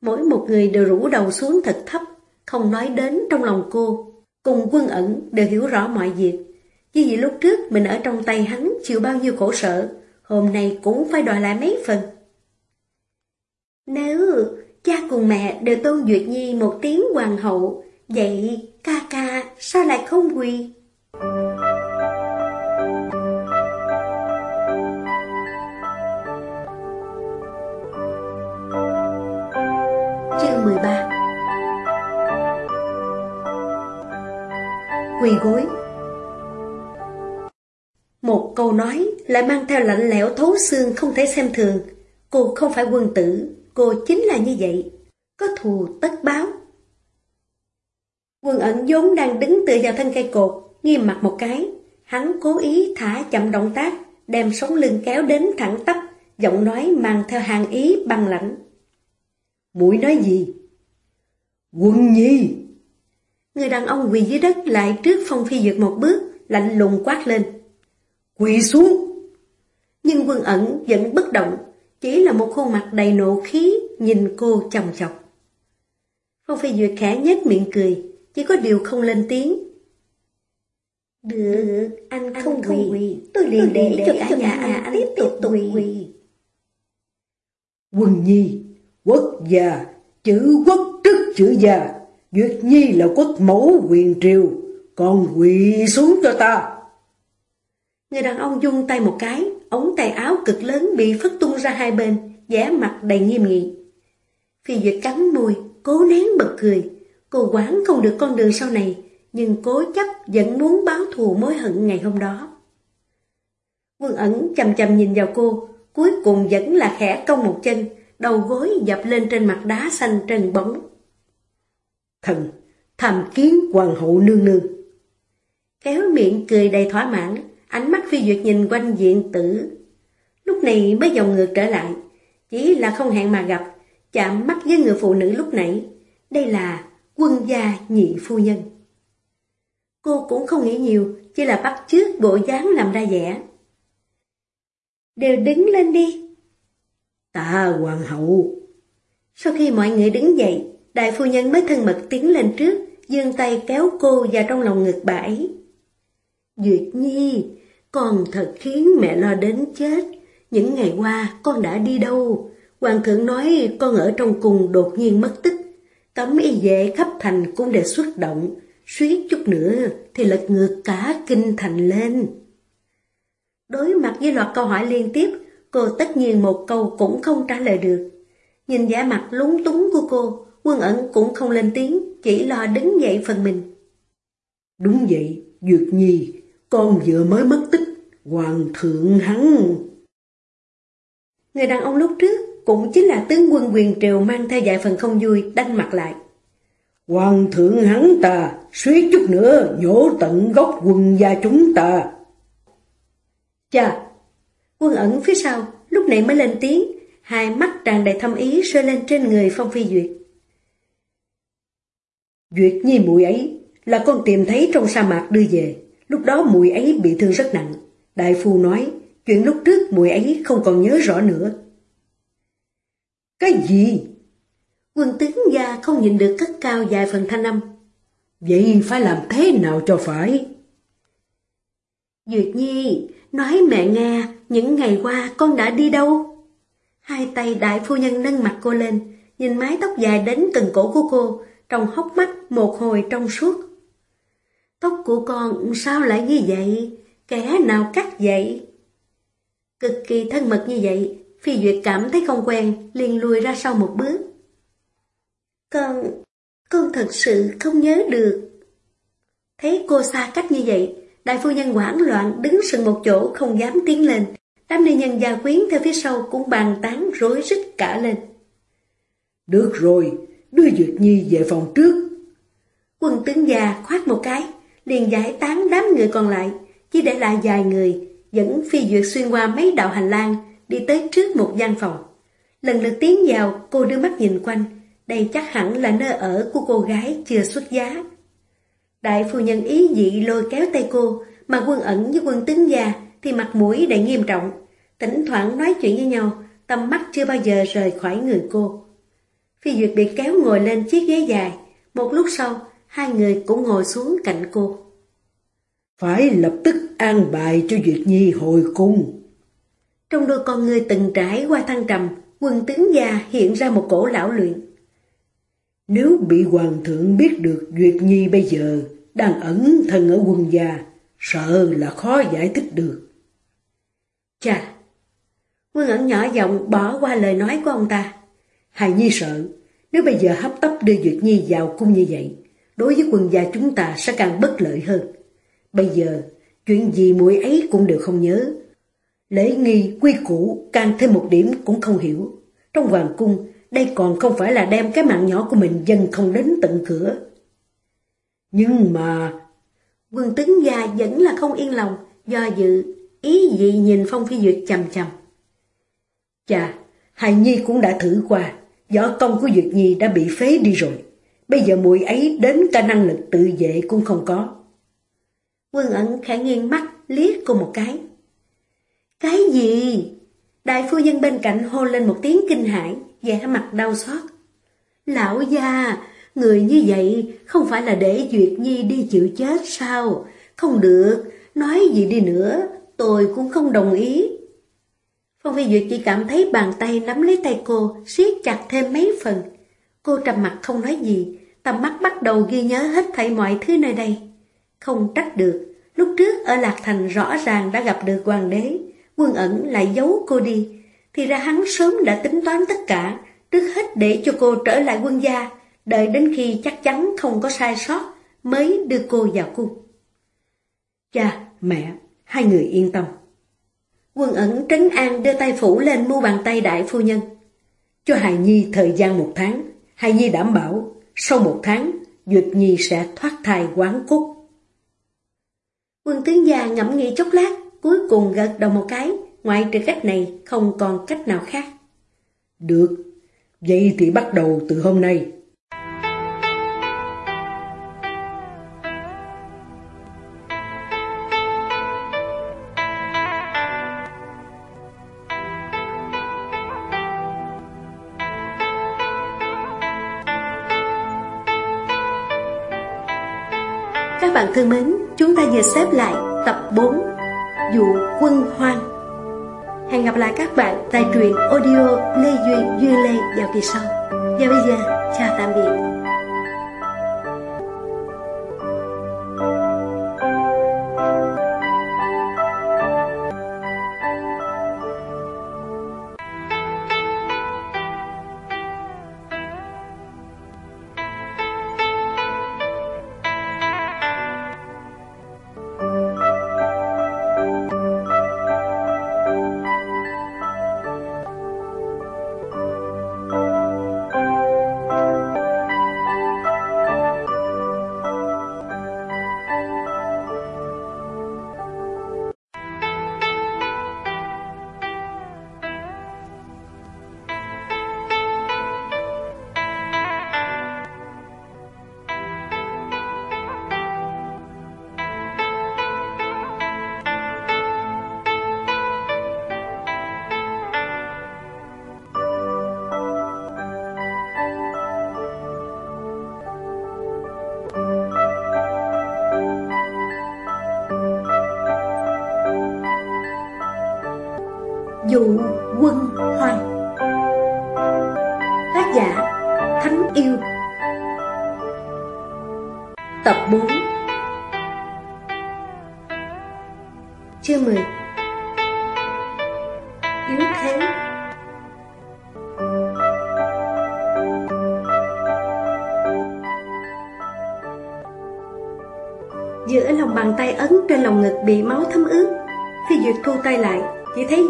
Mỗi một người đều rũ đầu xuống thật thấp, không nói đến trong lòng cô. Cùng quân ẩn đều hiểu rõ mọi việc. Chỉ vì lúc trước mình ở trong tay hắn chịu bao nhiêu khổ sở, hôm nay cũng phải đòi lại mấy phần. Nếu cha cùng mẹ đều tôn Duyệt Nhi một tiếng hoàng hậu, vậy ca ca sao lại không quỳ? Chương 13 Quỳ gối một câu nói lại mang theo lạnh lẽo thấu xương không thể xem thường. Cô không phải quân tử, cô chính là như vậy. Có thù tất báo. Quân ẩn vốn đang đứng tựa vào thân cây cột, nghiêm mặt một cái. Hắn cố ý thả chậm động tác, đem sống lưng kéo đến thẳng tắp, giọng nói mang theo hàng ý băng lạnh. Mũi nói gì? Quân nhi! Người đàn ông quỳ dưới đất lại trước phong phi duyệt một bước, lạnh lùng quát lên. Quỳ xuống! Nhưng quân ẩn vẫn bất động, chỉ là một khuôn mặt đầy nộ khí nhìn cô chồng chọc. Phong phi duyệt khẽ nhếch miệng cười, chỉ có điều không lên tiếng. Được, anh, anh không, không quỳ, tôi liền để, để cho cả nhà anh, anh tiếp tục quỳ. Quân nhi, quốc gia, chữ quốc trước chữ gia, Duyệt nhi là quốc mẫu quyền triều, còn quỳ xuống cho ta. Người đàn ông dung tay một cái, ống tay áo cực lớn bị phất tung ra hai bên, vẻ mặt đầy nghiêm nghị. Phi Duyệt cắn môi, cố nén bật cười. Cô quán không được con đường sau này, nhưng cố chấp vẫn muốn báo thù mối hận ngày hôm đó. Quân ẩn chầm chầm nhìn vào cô, cuối cùng vẫn là khẽ cong một chân, đầu gối dập lên trên mặt đá xanh trần bóng. Thần, tham kiến hoàng hậu nương nương. Kéo miệng cười đầy thỏa mãn, ánh mắt phi duyệt nhìn quanh diện tử. Lúc này mới dòng ngược trở lại, chỉ là không hẹn mà gặp, chạm mắt với người phụ nữ lúc nãy. Đây là quân gia nhị phu nhân. Cô cũng không nghĩ nhiều, chỉ là bắt chước bộ dáng làm ra vẻ. Đều đứng lên đi. Ta hoàng hậu. Sau khi mọi người đứng dậy, đại phu nhân mới thân mật tiến lên trước, dương tay kéo cô vào trong lòng ngực bà ấy. Duyệt Nhi, con thật khiến mẹ lo đến chết. Những ngày qua con đã đi đâu? Hoàng thượng nói con ở trong cùng đột nhiên mất tích. Cấm y vệ khắp thành cũng đều xuất động. Suýt chút nữa thì lật ngược cả kinh thành lên. Đối mặt với loạt câu hỏi liên tiếp, cô tất nhiên một câu cũng không trả lời được. Nhìn vẻ mặt lúng túng của cô, quân ẩn cũng không lên tiếng, chỉ lo đứng dậy phần mình. Đúng vậy, Duyệt Nhi, con vừa mới mất tích, hoàng thượng hắn. Người đàn ông lúc trước cũng chính là tướng quân quyền triều mang theo vài phần không vui, đanh mặt lại. Hoàng thượng hắn ta, suýt chút nữa nhổ tận gốc quân gia chúng ta. Chà, quân ẩn phía sau, lúc này mới lên tiếng, hai mắt tràn đầy thâm ý rơi lên trên người Phong Phi Duyệt. Duyệt nhi mùi ấy là con tìm thấy trong sa mạc đưa về, lúc đó mùi ấy bị thương rất nặng. Đại phu nói, chuyện lúc trước mùi ấy không còn nhớ rõ nữa. Cái gì? Quân tướng gia không nhìn được cất cao vài phần thanh âm. Vậy phải làm thế nào cho phải? Duyệt Nhi, nói mẹ nghe, những ngày qua con đã đi đâu? Hai tay đại phu nhân nâng mặt cô lên, nhìn mái tóc dài đến từng cổ của cô, trong hốc mắt một hồi trong suốt. Tóc của con sao lại như vậy? Kẻ nào cắt vậy? Cực kỳ thân mật như vậy, Phi Duyệt cảm thấy không quen, liền lùi ra sau một bước. Con, con thật sự không nhớ được. Thấy cô xa cách như vậy, đại phu nhân hoảng loạn đứng sừng một chỗ không dám tiến lên. Đám nữ nhân gia quyến theo phía sau cũng bàn tán rối rít cả lên. Được rồi, đưa Duyệt Nhi về phòng trước. Quân tướng già khoát một cái, liền giải tán đám người còn lại, chỉ để lại vài người, dẫn phi duyệt xuyên qua mấy đạo hành lang, đi tới trước một gian phòng. Lần lượt tiến vào, cô đưa mắt nhìn quanh, đây chắc hẳn là nơi ở của cô gái chưa xuất giá. Đại phu nhân ý dị lôi kéo tay cô, mà quân ẩn với quân tướng già thì mặt mũi đầy nghiêm trọng, thỉnh thoảng nói chuyện với nhau, tầm mắt chưa bao giờ rời khỏi người cô. Phi Duyệt bị kéo ngồi lên chiếc ghế dài, một lúc sau, hai người cũng ngồi xuống cạnh cô. Phải lập tức an bài cho Duyệt Nhi hồi cung. Trong đôi con người từng trải qua thăng trầm, quân tướng già hiện ra một cổ lão luyện. Nếu bị hoàng thượng biết được Duyệt Nhi bây giờ đang ẩn thân ở quân gia, sợ là khó giải thích được. Chà, quân ẩn nhỏ giọng bỏ qua lời nói của ông ta. Hài Nhi sợ, nếu bây giờ hấp tấp đưa Duyệt Nhi vào cung như vậy, đối với quân gia chúng ta sẽ càng bất lợi hơn. Bây giờ, chuyện gì muội ấy cũng đều không nhớ. Lễ nghi, quy củ, càng thêm một điểm cũng không hiểu. Trong hoàng cung, đây còn không phải là đem cái mạng nhỏ của mình dần không đến tận cửa. Nhưng mà... Quân tướng gia vẫn là không yên lòng, do dự, ý gì nhìn Phong Phi Duyệt chầm chầm. Chà, Hài Nhi cũng đã thử qua, võ công của Duyệt Nhi đã bị phế đi rồi. Bây giờ muội ấy đến cả năng lực tự vệ cũng không có. Quân ẩn khẽ nghiêng mắt, liếc cô một cái. Cái gì? Đại phu nhân bên cạnh hô lên một tiếng kinh hãi, vẻ mặt đau xót. Lão gia, người như vậy không phải là để Duyệt Nhi đi chịu chết sao? Không được, nói gì đi nữa, tôi cũng không đồng ý. Phong Phi Duyệt chỉ cảm thấy bàn tay nắm lấy tay cô, siết chặt thêm mấy phần. Cô trầm mặt không nói gì, tầm mắt bắt đầu ghi nhớ hết thảy mọi thứ nơi đây. Không trách được, lúc trước ở Lạc Thành rõ ràng đã gặp được hoàng đế, quân ẩn lại giấu cô đi, thì ra hắn sớm đã tính toán tất cả, trước hết để cho cô trở lại quân gia, đợi đến khi chắc chắn không có sai sót mới đưa cô vào cung. Cha, mẹ, hai người yên tâm. Quân ẩn trấn an đưa tay phủ lên mu bàn tay đại phu nhân. Cho Hài Nhi thời gian một tháng, hai Nhi đảm bảo sau một tháng Duyệt Nhi sẽ thoát thai quán cúc Quân tướng già ngẫm nghĩ chốc lát, cuối cùng gật đầu một cái, ngoại trừ cách này không còn cách nào khác. Được, vậy thì bắt đầu từ hôm nay. Thân mến, chúng ta vừa xếp lại tập 4 Dụ quân hoang. Hẹn gặp lại các bạn tại truyện audio Lê Duy Duy Lê vào kỳ sau. Và bây giờ, chào tạm biệt.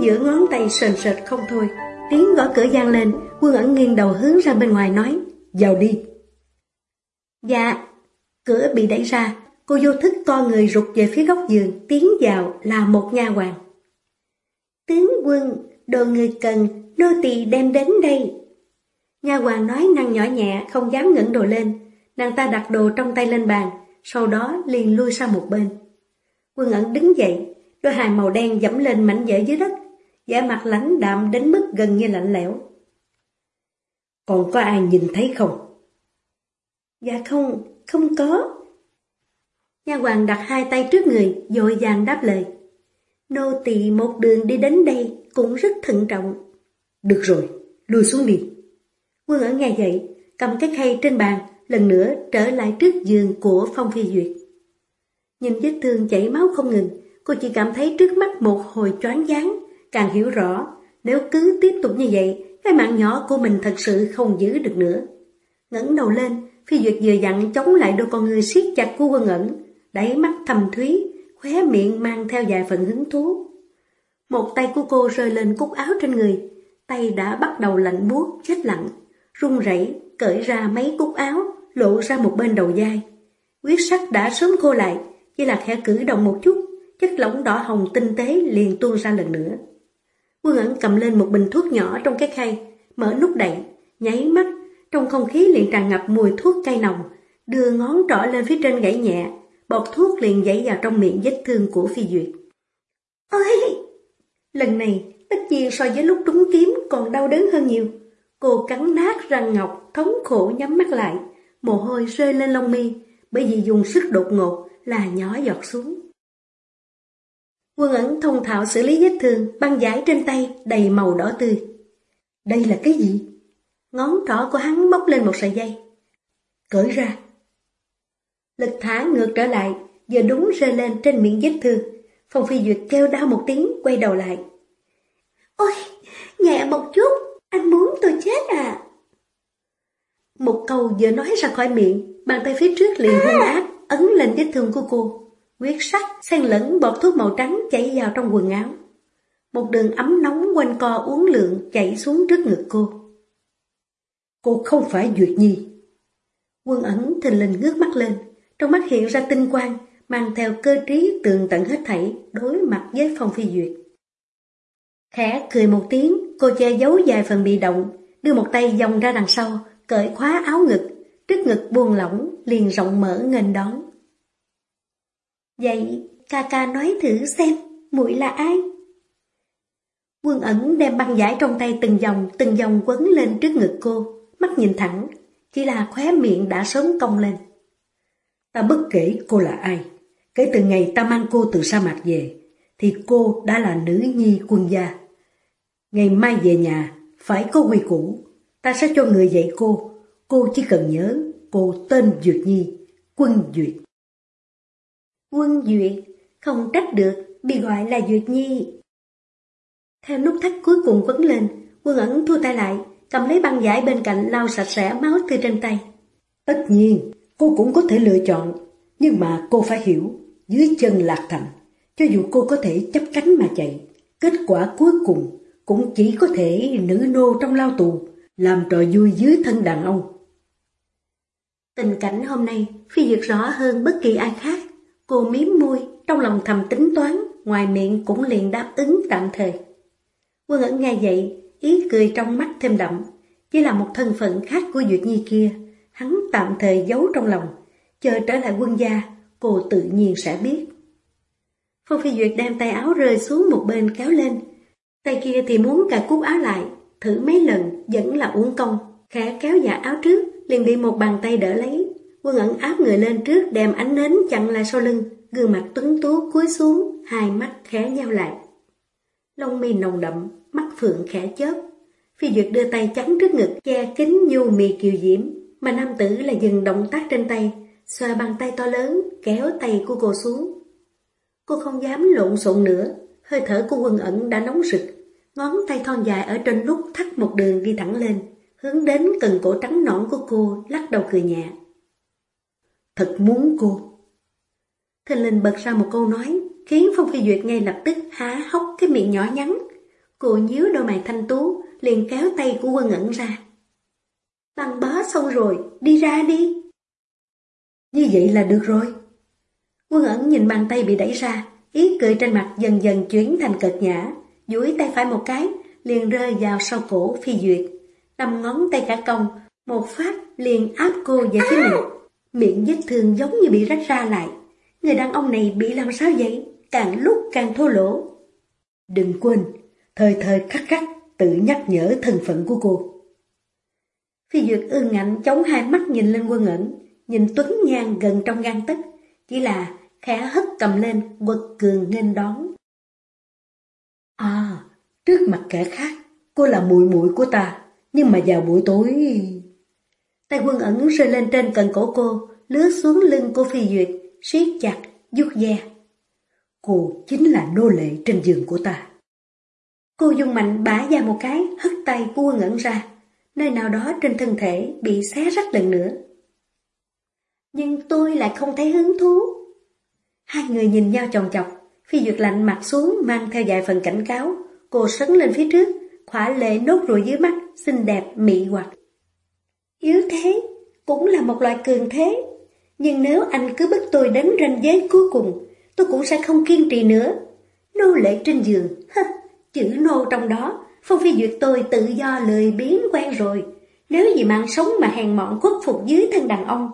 Giữa ngón tay sền sệt không thôi. Tiếng gõ cửa gian lên, Quân ẩn nghiêng đầu hướng ra bên ngoài nói, Vào đi. Dạ. Cửa bị đẩy ra, Cô vô thức to người rụt về phía góc giường, Tiến vào là một nha hoàng. Tướng quân, Đồ người cần, Nô tỳ đem đến đây. Nha hoàng nói năng nhỏ nhẹ, Không dám ngẩng đồ lên. Nàng ta đặt đồ trong tay lên bàn, Sau đó liền lui sang một bên. Quân ẩn đứng dậy, Đôi hài màu đen dẫm lên mảnh vỡ dưới đất vẻ mặt lãnh đạm đến mức gần như lạnh lẽo. Còn có ai nhìn thấy không? Dạ không, không có. Nha hoàng đặt hai tay trước người, dội vàng đáp lời. Nô tỳ một đường đi đến đây cũng rất thận trọng. Được rồi, lui xuống đi. Quân ở nghe vậy, cầm cái khay trên bàn, lần nữa trở lại trước giường của Phong Phi Duyệt. Nhìn vết thương chảy máu không ngừng, cô chỉ cảm thấy trước mắt một hồi choáng váng, càng hiểu rõ nếu cứ tiếp tục như vậy, cái mạng nhỏ của mình thật sự không giữ được nữa. ngẩng đầu lên, Phi Duyệt vừa dặn chống lại đôi con người siết chặt của quân ẩn, đẩy mắt thầm thúy, khóe miệng mang theo vài phần hứng thú. Một tay của cô rơi lên cúc áo trên người, tay đã bắt đầu lạnh buốt chết lặng, run rẩy cởi ra mấy cúc áo, lộ ra một bên đầu vai. Quyết sắc đã sớm khô lại, chỉ là khẽ cử động một chút, chất lỏng đỏ hồng tinh tế liền tuôn ra lần nữa. Quân ẩn cầm lên một bình thuốc nhỏ trong cái khay, mở nút đậy, nháy mắt, trong không khí liền tràn ngập mùi thuốc cay nồng, đưa ngón trỏ lên phía trên gãy nhẹ, bọt thuốc liền dãy vào trong miệng vết thương của phi duyệt. Ôi! Lần này, tất nhiên so với lúc trúng kiếm còn đau đớn hơn nhiều. Cô cắn nát răng ngọc, thống khổ nhắm mắt lại, mồ hôi rơi lên lông mi, bởi vì dùng sức đột ngột là nhỏ giọt xuống. Quân ẩn thông thạo xử lý vết thương, băng giải trên tay đầy màu đỏ tươi. Đây là cái gì? Ngón trỏ của hắn móc lên một sợi dây. Cởi ra. Lực thả ngược trở lại, giờ đúng rơi lên trên miệng vết thương. Phong Phi Duyệt kêu đau một tiếng, quay đầu lại. Ôi, nhẹ một chút, anh muốn tôi chết à? Một câu vừa nói ra khỏi miệng, bàn tay phía trước liền hung ác, ấn lên vết thương của cô. Huyết sắc xen lẫn bọt thuốc màu trắng chảy vào trong quần áo. Một đường ấm nóng quanh co uốn lượn chảy xuống trước ngực cô. Cô không phải Duyệt Nhi. Quân ẩn thình lình ngước mắt lên, trong mắt hiện ra tinh quang, mang theo cơ trí tường tận hết thảy đối mặt với Phong Phi Duyệt. Khẽ cười một tiếng, cô che giấu vài phần bị động, đưa một tay vòng ra đằng sau, cởi khóa áo ngực, trước ngực buông lỏng, liền rộng mở nghênh đón. Vậy ca ca nói thử xem, muội là ai? Quân ẩn đem băng giải trong tay từng dòng, từng dòng quấn lên trước ngực cô, mắt nhìn thẳng, chỉ là khóe miệng đã sớm cong lên. Ta bất kể cô là ai, kể từ ngày ta mang cô từ sa mạc về, thì cô đã là nữ nhi quân gia. Ngày mai về nhà, phải có quy củ, ta sẽ cho người dạy cô, cô chỉ cần nhớ, cô tên Duyệt Nhi, quân Duyệt. Quân Duyệt, không trách được, bị gọi là Duyệt Nhi. Theo nút thắt cuối cùng vấn lên, quân ẩn thua tay lại, cầm lấy băng giải bên cạnh lau sạch sẽ máu từ trên tay. Tất nhiên, cô cũng có thể lựa chọn, nhưng mà cô phải hiểu, dưới chân lạc thành, cho dù cô có thể chấp cánh mà chạy, kết quả cuối cùng cũng chỉ có thể nữ nô trong lao tù, làm trò vui dưới thân đàn ông. Tình cảnh hôm nay phi duyệt rõ hơn bất kỳ ai khác. Cô miếm môi, trong lòng thầm tính toán, ngoài miệng cũng liền đáp ứng tạm thời. Quân ẩn nghe vậy, ý cười trong mắt thêm đậm, chỉ là một thân phận khác của Duyệt Nhi kia, hắn tạm thời giấu trong lòng, chờ trở lại quân gia, cô tự nhiên sẽ biết. Phong Phi Duyệt đem tay áo rơi xuống một bên kéo lên, tay kia thì muốn cài cúc áo lại, thử mấy lần vẫn là uống công, khẽ kéo dạ áo trước, liền bị một bàn tay đỡ lấy, Quân ẩn áp người lên trước đem ánh nến chặn lại sau lưng, gương mặt tuấn tú cúi xuống, hai mắt khẽ nhau lại. Lông mi nồng đậm, mắt phượng khẽ chớp. Phi Duyệt đưa tay chắn trước ngực, che kính nhu mì kiều diễm, mà nam tử là dừng động tác trên tay, xoa bàn tay to lớn, kéo tay của cô xuống. Cô không dám lộn xộn nữa, hơi thở của quân ẩn đã nóng rực, ngón tay thon dài ở trên nút thắt một đường đi thẳng lên, hướng đến cần cổ trắng nõn của cô, lắc đầu cười nhẹ. Thật muốn cô. Thanh Linh bật ra một câu nói, khiến Phong Phi Duyệt ngay lập tức há hốc cái miệng nhỏ nhắn. Cô nhíu đôi mày thanh tú, liền kéo tay của quân ẩn ra. Băng bó xong rồi, đi ra đi. Như vậy là được rồi. Quân ẩn nhìn bàn tay bị đẩy ra, ý cười trên mặt dần dần chuyển thành cợt nhã, duỗi tay phải một cái, liền rơi vào sau cổ phi duyệt. Năm ngón tay cả cong, một phát liền áp cô về phía mình. Miệng vết thương giống như bị rách ra lại. Người đàn ông này bị làm sao vậy? Càng lúc càng thô lỗ. Đừng quên, thời thời khắc khắc tự nhắc nhở thân phận của cô. Phi Duyệt ương ngạnh chống hai mắt nhìn lên quân ẩn, nhìn Tuấn Nhan gần trong gan tức, chỉ là khẽ hất cầm lên quật cường nên đón. À, trước mặt kẻ khác, cô là muội muội của ta, nhưng mà vào buổi tối... Tay quân ẩn rơi lên trên cần cổ cô, lướt xuống lưng cô phi duyệt, siết chặt, vuốt ve. Cô chính là nô lệ trên giường của ta. Cô dùng mạnh bả ra một cái, hất tay của quân ẩn ra, nơi nào đó trên thân thể bị xé rách lần nữa. Nhưng tôi lại không thấy hứng thú. Hai người nhìn nhau chồng chọc, phi duyệt lạnh mặt xuống mang theo vài phần cảnh cáo, cô sấn lên phía trước, khỏa lệ nốt ruồi dưới mắt, xinh đẹp, mị hoặc. Yếu thế, cũng là một loại cường thế. Nhưng nếu anh cứ bức tôi đến ranh giới cuối cùng, tôi cũng sẽ không kiên trì nữa. Nô lệ trên giường, ha, chữ nô trong đó, Phong Phi Duyệt tôi tự do lười biến quen rồi. Nếu vì mạng sống mà hèn mọn khuất phục dưới thân đàn ông,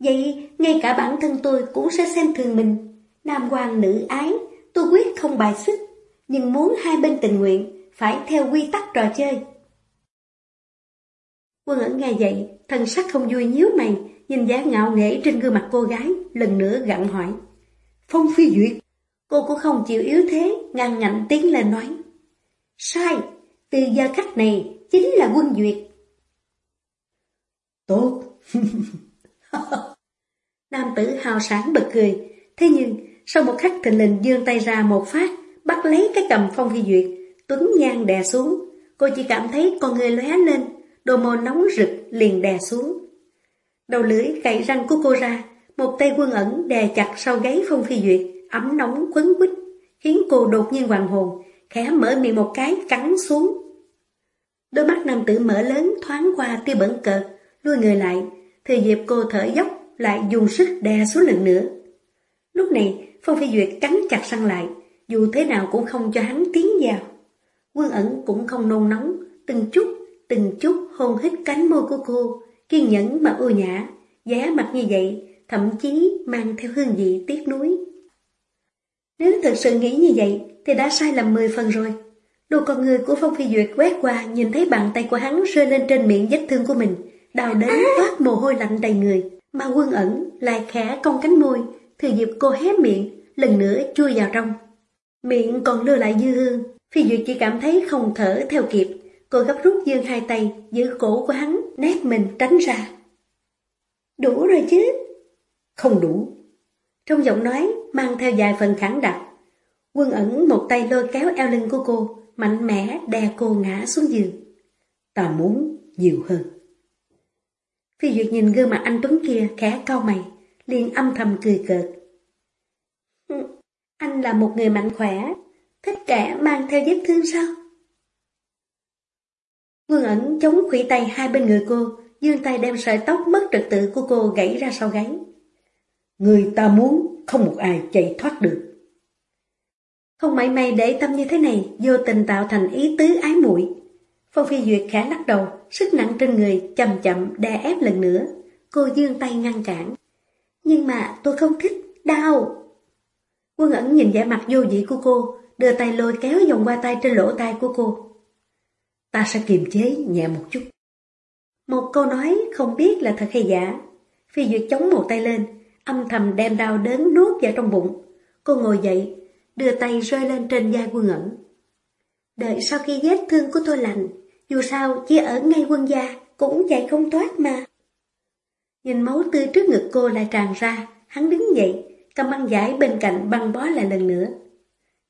vậy ngay cả bản thân tôi cũng sẽ xem thường mình. Nam quan nữ ái, tôi quyết không bài xích, nhưng muốn hai bên tình nguyện, phải theo quy tắc trò chơi. Quân ẩn nghe vậy, thần sắc không vui nhíu mày, nhìn giá ngạo nghễ trên gương mặt cô gái, lần nữa gặn hỏi. Phong phi duyệt. Cô cũng không chịu yếu thế, ngăn ngạnh tiến lên nói. Sai, từ giờ khắc này chính là quân duyệt. Tốt. Nam tử hào sáng bật cười, thế nhưng sau một khắc thịnh lình dương tay ra một phát, bắt lấy cái cầm phong phi duyệt, tuấn nhan đè xuống. Cô chỉ cảm thấy con người lóe lên, đôi môi nóng rực liền đè xuống. Đầu lưỡi cậy răng của cô ra, một tay quân ẩn đè chặt sau gáy Phong Phi Duyệt, ấm nóng quấn quýt, khiến cô đột nhiên hoàng hồn, khẽ mở miệng một cái cắn xuống. Đôi mắt nam tử mở lớn thoáng qua tia bẩn cợt, lui người lại, thì dịp cô thở dốc lại dùng sức đè xuống lần nữa. Lúc này, Phong Phi Duyệt cắn chặt răng lại, dù thế nào cũng không cho hắn tiến vào. Quân ẩn cũng không nôn nóng, từng chút, từng chút hôn hít cánh môi của cô, kiên nhẫn mà ưu nhã, giá mặt như vậy, thậm chí mang theo hương vị tiếc nuối. Nếu thật sự nghĩ như vậy, thì đã sai lầm mười phần rồi. Đồ con người của Phong Phi Duyệt quét qua nhìn thấy bàn tay của hắn rơi lên trên miệng vết thương của mình, đào đến toát mồ hôi lạnh đầy người, mà quân ẩn lại khẽ cong cánh môi, thừa dịp cô hé miệng, lần nữa chui vào trong. Miệng còn lưu lại dư hương, Phi Duyệt chỉ cảm thấy không thở theo kịp, cô gấp rút giương hai tay, giữ cổ của hắn, nét mình tránh ra. Đủ rồi chứ? Không đủ. Trong giọng nói mang theo vài phần khẳng đặc. Quân ẩn một tay lôi kéo eo lưng của cô, mạnh mẽ đè cô ngã xuống giường. Ta muốn nhiều hơn. Phi Duyệt nhìn gương mặt anh Tuấn kia khẽ cau mày, liền âm thầm cười cợt. Anh là một người mạnh khỏe, thích kẻ mang theo vết thương sao? Vương ẩn chống khủy tay hai bên người cô, dương tay đem sợi tóc mất trật tự của cô gãy ra sau gáy. Người ta muốn, không một ai chạy thoát được. Không may may để tâm như thế này, vô tình tạo thành ý tứ ái muội. Phong Phi Duyệt khẽ lắc đầu, sức nặng trên người chậm chậm đè ép lần nữa. Cô dương tay ngăn cản. Nhưng mà tôi không thích, đau. Quân ẩn nhìn vẻ mặt vô dị của cô, đưa tay lôi kéo vòng qua tay trên lỗ tai của cô. Ta sẽ kiềm chế nhẹ một chút. Một câu nói không biết là thật hay giả. Phi Duyệt chống một tay lên, âm thầm đem đau đớn nuốt vào trong bụng. Cô ngồi dậy, đưa tay rơi lên trên vai quân ẩn. Đợi sau khi vết thương của tôi lành, dù sao chỉ ở ngay quân gia cũng chạy không thoát mà. Nhìn máu tươi trước ngực cô lại tràn ra, hắn đứng dậy, cầm băng giải bên cạnh băng bó lại lần nữa.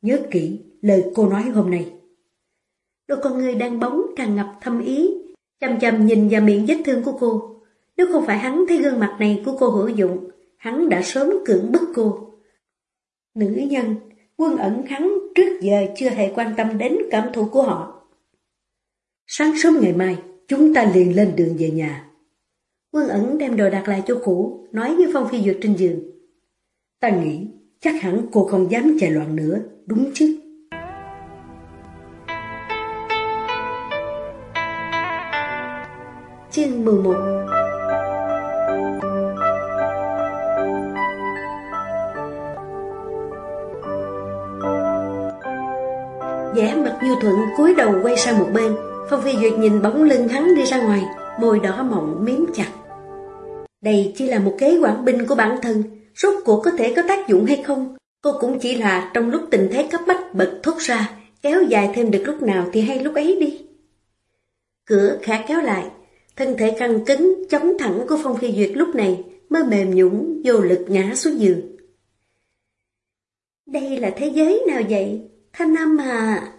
Nhớ kỹ lời cô nói hôm nay. Đôi con người đang bóng càng ngập thâm ý, chầm chầm nhìn vào miệng vết thương của cô. Nếu không phải hắn thấy gương mặt này của cô hữu dụng, hắn đã sớm cưỡng bức cô. Nữ nhân, quân ẩn hắn trước giờ chưa hề quan tâm đến cảm thụ của họ. Sáng sớm ngày mai, chúng ta liền lên đường về nhà. Quân ẩn đem đồ đặt lại chỗ cũ, nói với Phong Phi Duyệt trên giường. Ta nghĩ chắc hẳn cô không dám chạy loạn nữa, đúng chứ? Chương 11 vẻ mặt Du thuận cúi đầu quay sang một bên, Phong Phi Duyệt nhìn bóng lưng hắn đi ra ngoài, Môi đỏ mọng miếm chặt. Đây chỉ là một kế quản binh của bản thân, Rốt cuộc có thể có tác dụng hay không, Cô cũng chỉ là trong lúc tình thế cấp bách bật thốt ra, Kéo dài thêm được lúc nào thì hay lúc ấy đi. Cửa khá kéo lại Thân thể căng cứng chống thẳng của Phong Phi Duyệt lúc này Mới mềm nhũng vô lực ngã xuống giường Đây là thế giới nào vậy? Thanh Âm à...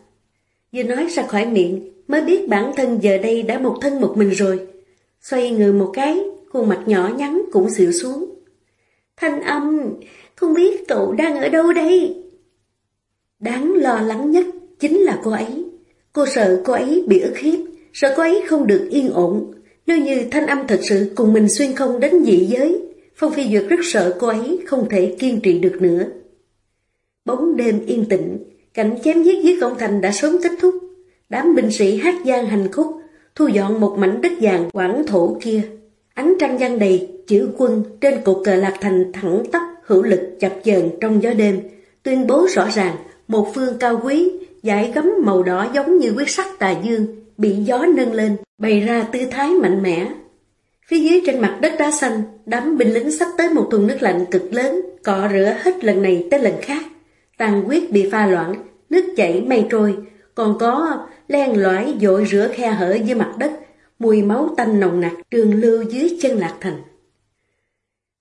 Vừa nói ra khỏi miệng, mới biết bản thân giờ đây đã một thân một mình rồi. Xoay người một cái, khuôn mặt nhỏ nhắn cũng xịu xuống. Thanh âm, không biết cậu đang ở đâu đây? Đáng lo lắng nhất chính là cô ấy. Cô sợ cô ấy bị ức hiếp, sợ cô ấy không được yên ổn. Nếu như thanh âm thật sự cùng mình xuyên không đến dị giới, Phong Phi Duyệt rất sợ cô ấy không thể kiên trì được nữa. Bóng đêm yên tĩnh, Cảnh chém giết dưới công thành đã sớm kết thúc. Đám binh sĩ hát giang hành khúc, thu dọn một mảnh đất vàng quảng thổ kia. Ánh trăng giăng đầy, chữ quân trên cột cờ lạc thành thẳng tắp hữu lực chập chờn trong gió đêm, tuyên bố rõ ràng một phương cao quý, giải gấm màu đỏ giống như quyết sắc tà dương, bị gió nâng lên, bày ra tư thái mạnh mẽ. Phía dưới trên mặt đất đá xanh, đám binh lính sắp tới một thùng nước lạnh cực lớn, cọ rửa hết lần này tới lần khác tàn huyết bị pha loãng, nước chảy mây trôi, còn có len lõi dội rửa khe hở dưới mặt đất, mùi máu tanh nồng nặc trường lưu dưới chân lạc thành.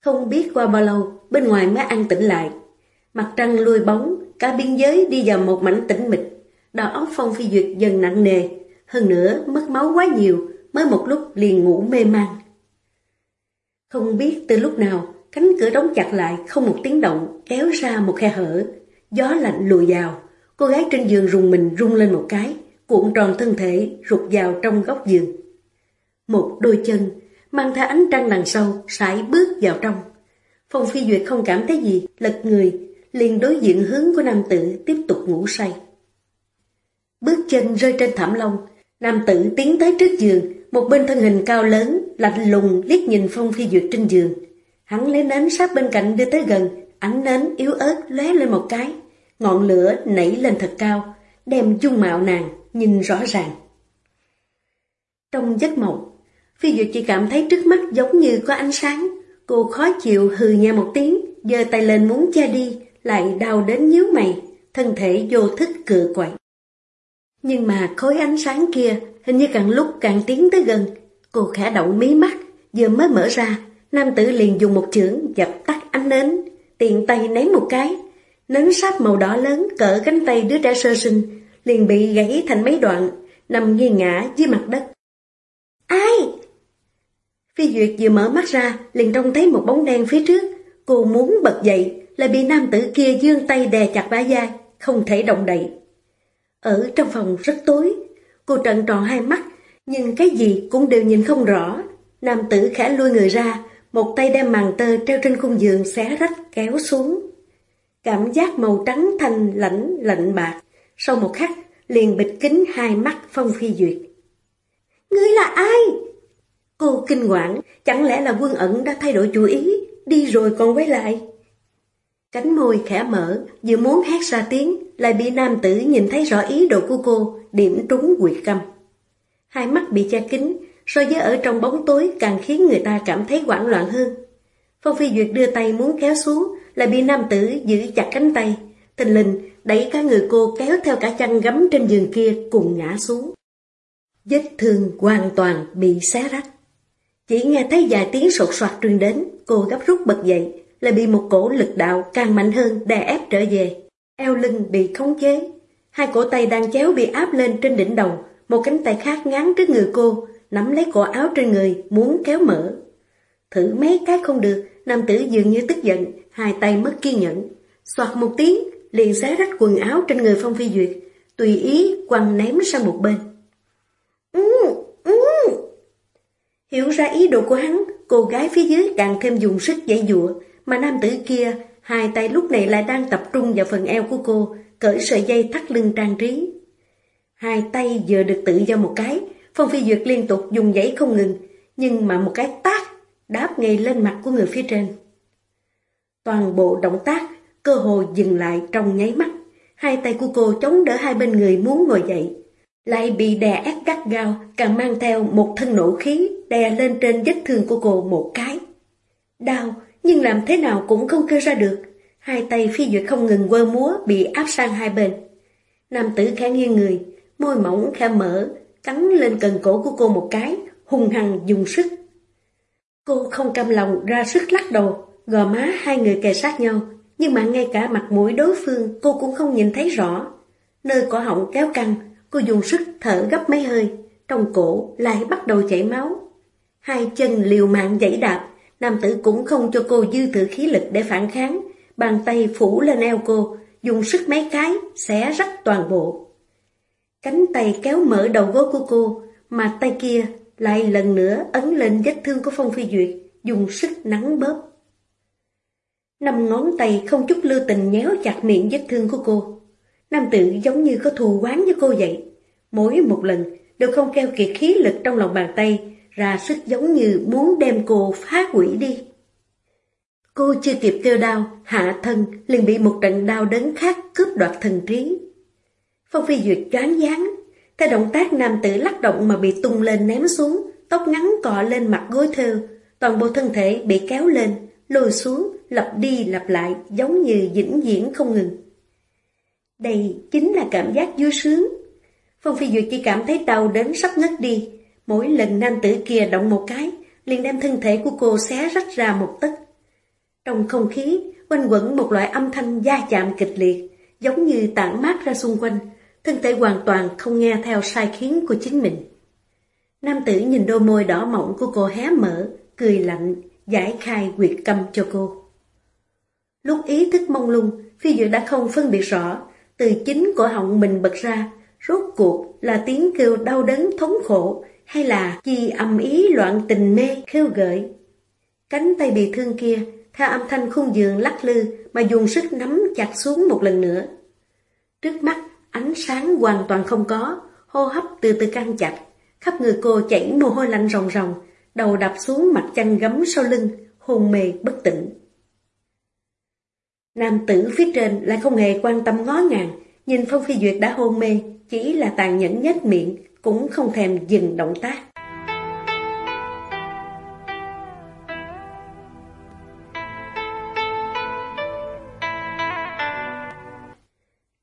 Không biết qua bao lâu, bên ngoài mới an tĩnh lại. Mặt trăng lùi bóng, cả biên giới đi vào một mảnh tĩnh mịch. Đầu óc phong phi duyệt dần nặng nề, hơn nữa mất máu quá nhiều, mới một lúc liền ngủ mê man. Không biết từ lúc nào, cánh cửa đóng chặt lại không một tiếng động, kéo ra một khe hở, Gió lạnh lùi vào, cô gái trên giường rùng mình rung lên một cái, cuộn tròn thân thể rụt vào trong góc giường. Một đôi chân, mang theo ánh trăng đằng sau, sải bước vào trong. Phong Phi Duyệt không cảm thấy gì, lật người, liền đối diện hướng của nam tử tiếp tục ngủ say. Bước chân rơi trên thảm lông, nam tử tiến tới trước giường, một bên thân hình cao lớn, lạnh lùng liếc nhìn Phong Phi Duyệt trên giường. Hắn lấy nến sát bên cạnh đưa tới gần, ánh nến yếu ớt lóe lên một cái, ngọn lửa nảy lên thật cao, đem dung mạo nàng nhìn rõ ràng. Trong giấc mộng, Phi Duyệt chỉ cảm thấy trước mắt giống như có ánh sáng, cô khó chịu hừ nha một tiếng, giơ tay lên muốn che đi, lại đau đến nhíu mày, thân thể vô thức cựa quậy. Nhưng mà khối ánh sáng kia hình như càng lúc càng tiến tới gần, cô khẽ động mí mắt, vừa mới mở ra, nam tử liền dùng một chưởng dập tắt ánh nến, tiện tay ném một cái, nến sáp màu đỏ lớn cỡ cánh tay đứa trẻ sơ sinh, liền bị gãy thành mấy đoạn, nằm nghiêng ngã dưới mặt đất. Ai? Phi Duyệt vừa mở mắt ra, liền trông thấy một bóng đen phía trước. Cô muốn bật dậy, lại bị nam tử kia dương tay đè chặt bả vai, không thể động đậy. Ở trong phòng rất tối, cô trận tròn hai mắt, nhưng cái gì cũng đều nhìn không rõ. Nam tử khẽ lui người ra, một tay đem màn tơ treo trên khung giường xé rách kéo xuống. Cảm giác màu trắng thanh lạnh lạnh bạc, sau một khắc liền bịt kính hai mắt Phong Phi Duyệt. Ngươi là ai? Cô kinh quản, chẳng lẽ là quân ẩn đã thay đổi chủ ý, đi rồi còn quay lại? Cánh môi khẽ mở, vừa muốn hét ra tiếng, lại bị nam tử nhìn thấy rõ ý đồ của cô, điểm trúng quyệt câm. Hai mắt bị che kính, so với ở trong bóng tối càng khiến người ta cảm thấy hoảng loạn hơn. Phong Phi Duyệt đưa tay muốn kéo xuống, lại bị nam tử giữ chặt cánh tay, Tình linh đẩy cả người cô kéo theo cả chăn gấm trên giường kia cùng ngã xuống. Vết thương hoàn toàn bị xé rách. Chỉ nghe thấy vài tiếng sột soạt truyền đến, cô gấp rút bật dậy, lại bị một cổ lực đạo càng mạnh hơn đè ép trở về. Eo lưng bị khống chế, hai cổ tay đang chéo bị áp lên trên đỉnh đầu, một cánh tay khác ngán trước người cô, nắm lấy cổ áo trên người, muốn kéo mở. Thử mấy cái không được, nam tử dường như tức giận, hai tay mất kiên nhẫn. Xoạt một tiếng, liền xé rách quần áo trên người Phong Phi Duyệt, tùy ý quăng ném sang một bên. Ừ, ừ. Hiểu ra ý đồ của hắn, cô gái phía dưới càng thêm dùng sức dãy dụa, mà nam tử kia, hai tay lúc này lại đang tập trung vào phần eo của cô, cởi sợi dây thắt lưng trang trí. Hai tay vừa được tự do một cái, Phong Phi Duyệt liên tục dùng giấy không ngừng, nhưng mà một cái tác đáp ngay lên mặt của người phía trên. Toàn bộ động tác, cơ hồ dừng lại trong nháy mắt. Hai tay của cô chống đỡ hai bên người muốn ngồi dậy. Lại bị đè ép gắt gao, càng mang theo một thân nổ khí đè lên trên vết thương của cô một cái. Đau, nhưng làm thế nào cũng không kêu ra được. Hai tay phi duyệt không ngừng quơ múa bị áp sang hai bên. Nam tử khẽ nghiêng người, môi mỏng khẽ mở, cắn lên cần cổ của cô một cái, hung hăng dùng sức. Cô không cam lòng ra sức lắc đầu, gò má hai người kề sát nhau, nhưng mà ngay cả mặt mũi đối phương cô cũng không nhìn thấy rõ. Nơi cổ họng kéo căng, cô dùng sức thở gấp mấy hơi, trong cổ lại bắt đầu chảy máu. Hai chân liều mạng dãy đạp, nam tử cũng không cho cô dư thừa khí lực để phản kháng, bàn tay phủ lên eo cô, dùng sức mấy cái, xé rách toàn bộ. Cánh tay kéo mở đầu gối của cô, mà tay kia lại lần nữa ấn lên vết thương của Phong Phi Duyệt, dùng sức nắng bóp. Năm ngón tay không chút lưu tình nhéo chặt miệng vết thương của cô. Nam tử giống như có thù quán với cô vậy. Mỗi một lần đều không keo kiệt khí lực trong lòng bàn tay, ra sức giống như muốn đem cô phá quỷ đi. Cô chưa kịp kêu đau, hạ thân liền bị một trận đau đớn khác cướp đoạt thần trí. Phong Phi Duyệt choáng váng, theo động tác nam tử lắc động mà bị tung lên ném xuống, tóc ngắn cọ lên mặt gối thêu, toàn bộ thân thể bị kéo lên, lùi xuống, lặp đi lặp lại giống như vĩnh viễn không ngừng. Đây chính là cảm giác vui sướng. Phong Phi Duyệt chỉ cảm thấy đau đến sắp ngất đi, mỗi lần nam tử kia động một cái, liền đem thân thể của cô xé rách ra một tấc. Trong không khí, quanh quẩn một loại âm thanh da chạm kịch liệt, giống như tản mát ra xung quanh, thân thể hoàn toàn không nghe theo sai khiến của chính mình. Nam tử nhìn đôi môi đỏ mọng của cô hé mở, cười lạnh, giải khai quyệt câm cho cô. Lúc ý thức mông lung, phi dự đã không phân biệt rõ, từ chính cổ họng mình bật ra, rốt cuộc là tiếng kêu đau đớn thống khổ, hay là chi âm ý loạn tình mê khêu gợi. Cánh tay bị thương kia, theo âm thanh khung giường lắc lư mà dùng sức nắm chặt xuống một lần nữa. Trước mắt, ánh sáng hoàn toàn không có, hô hấp từ từ căng chặt, khắp người cô chảy mồ hôi lạnh ròng ròng, đầu đập xuống mặt chăn gấm sau lưng, hôn mê bất tỉnh. Nam tử phía trên lại không hề quan tâm ngó ngàng, nhìn Phong Phi Duyệt đã hôn mê, chỉ là tàn nhẫn nhếch miệng, cũng không thèm dừng động tác.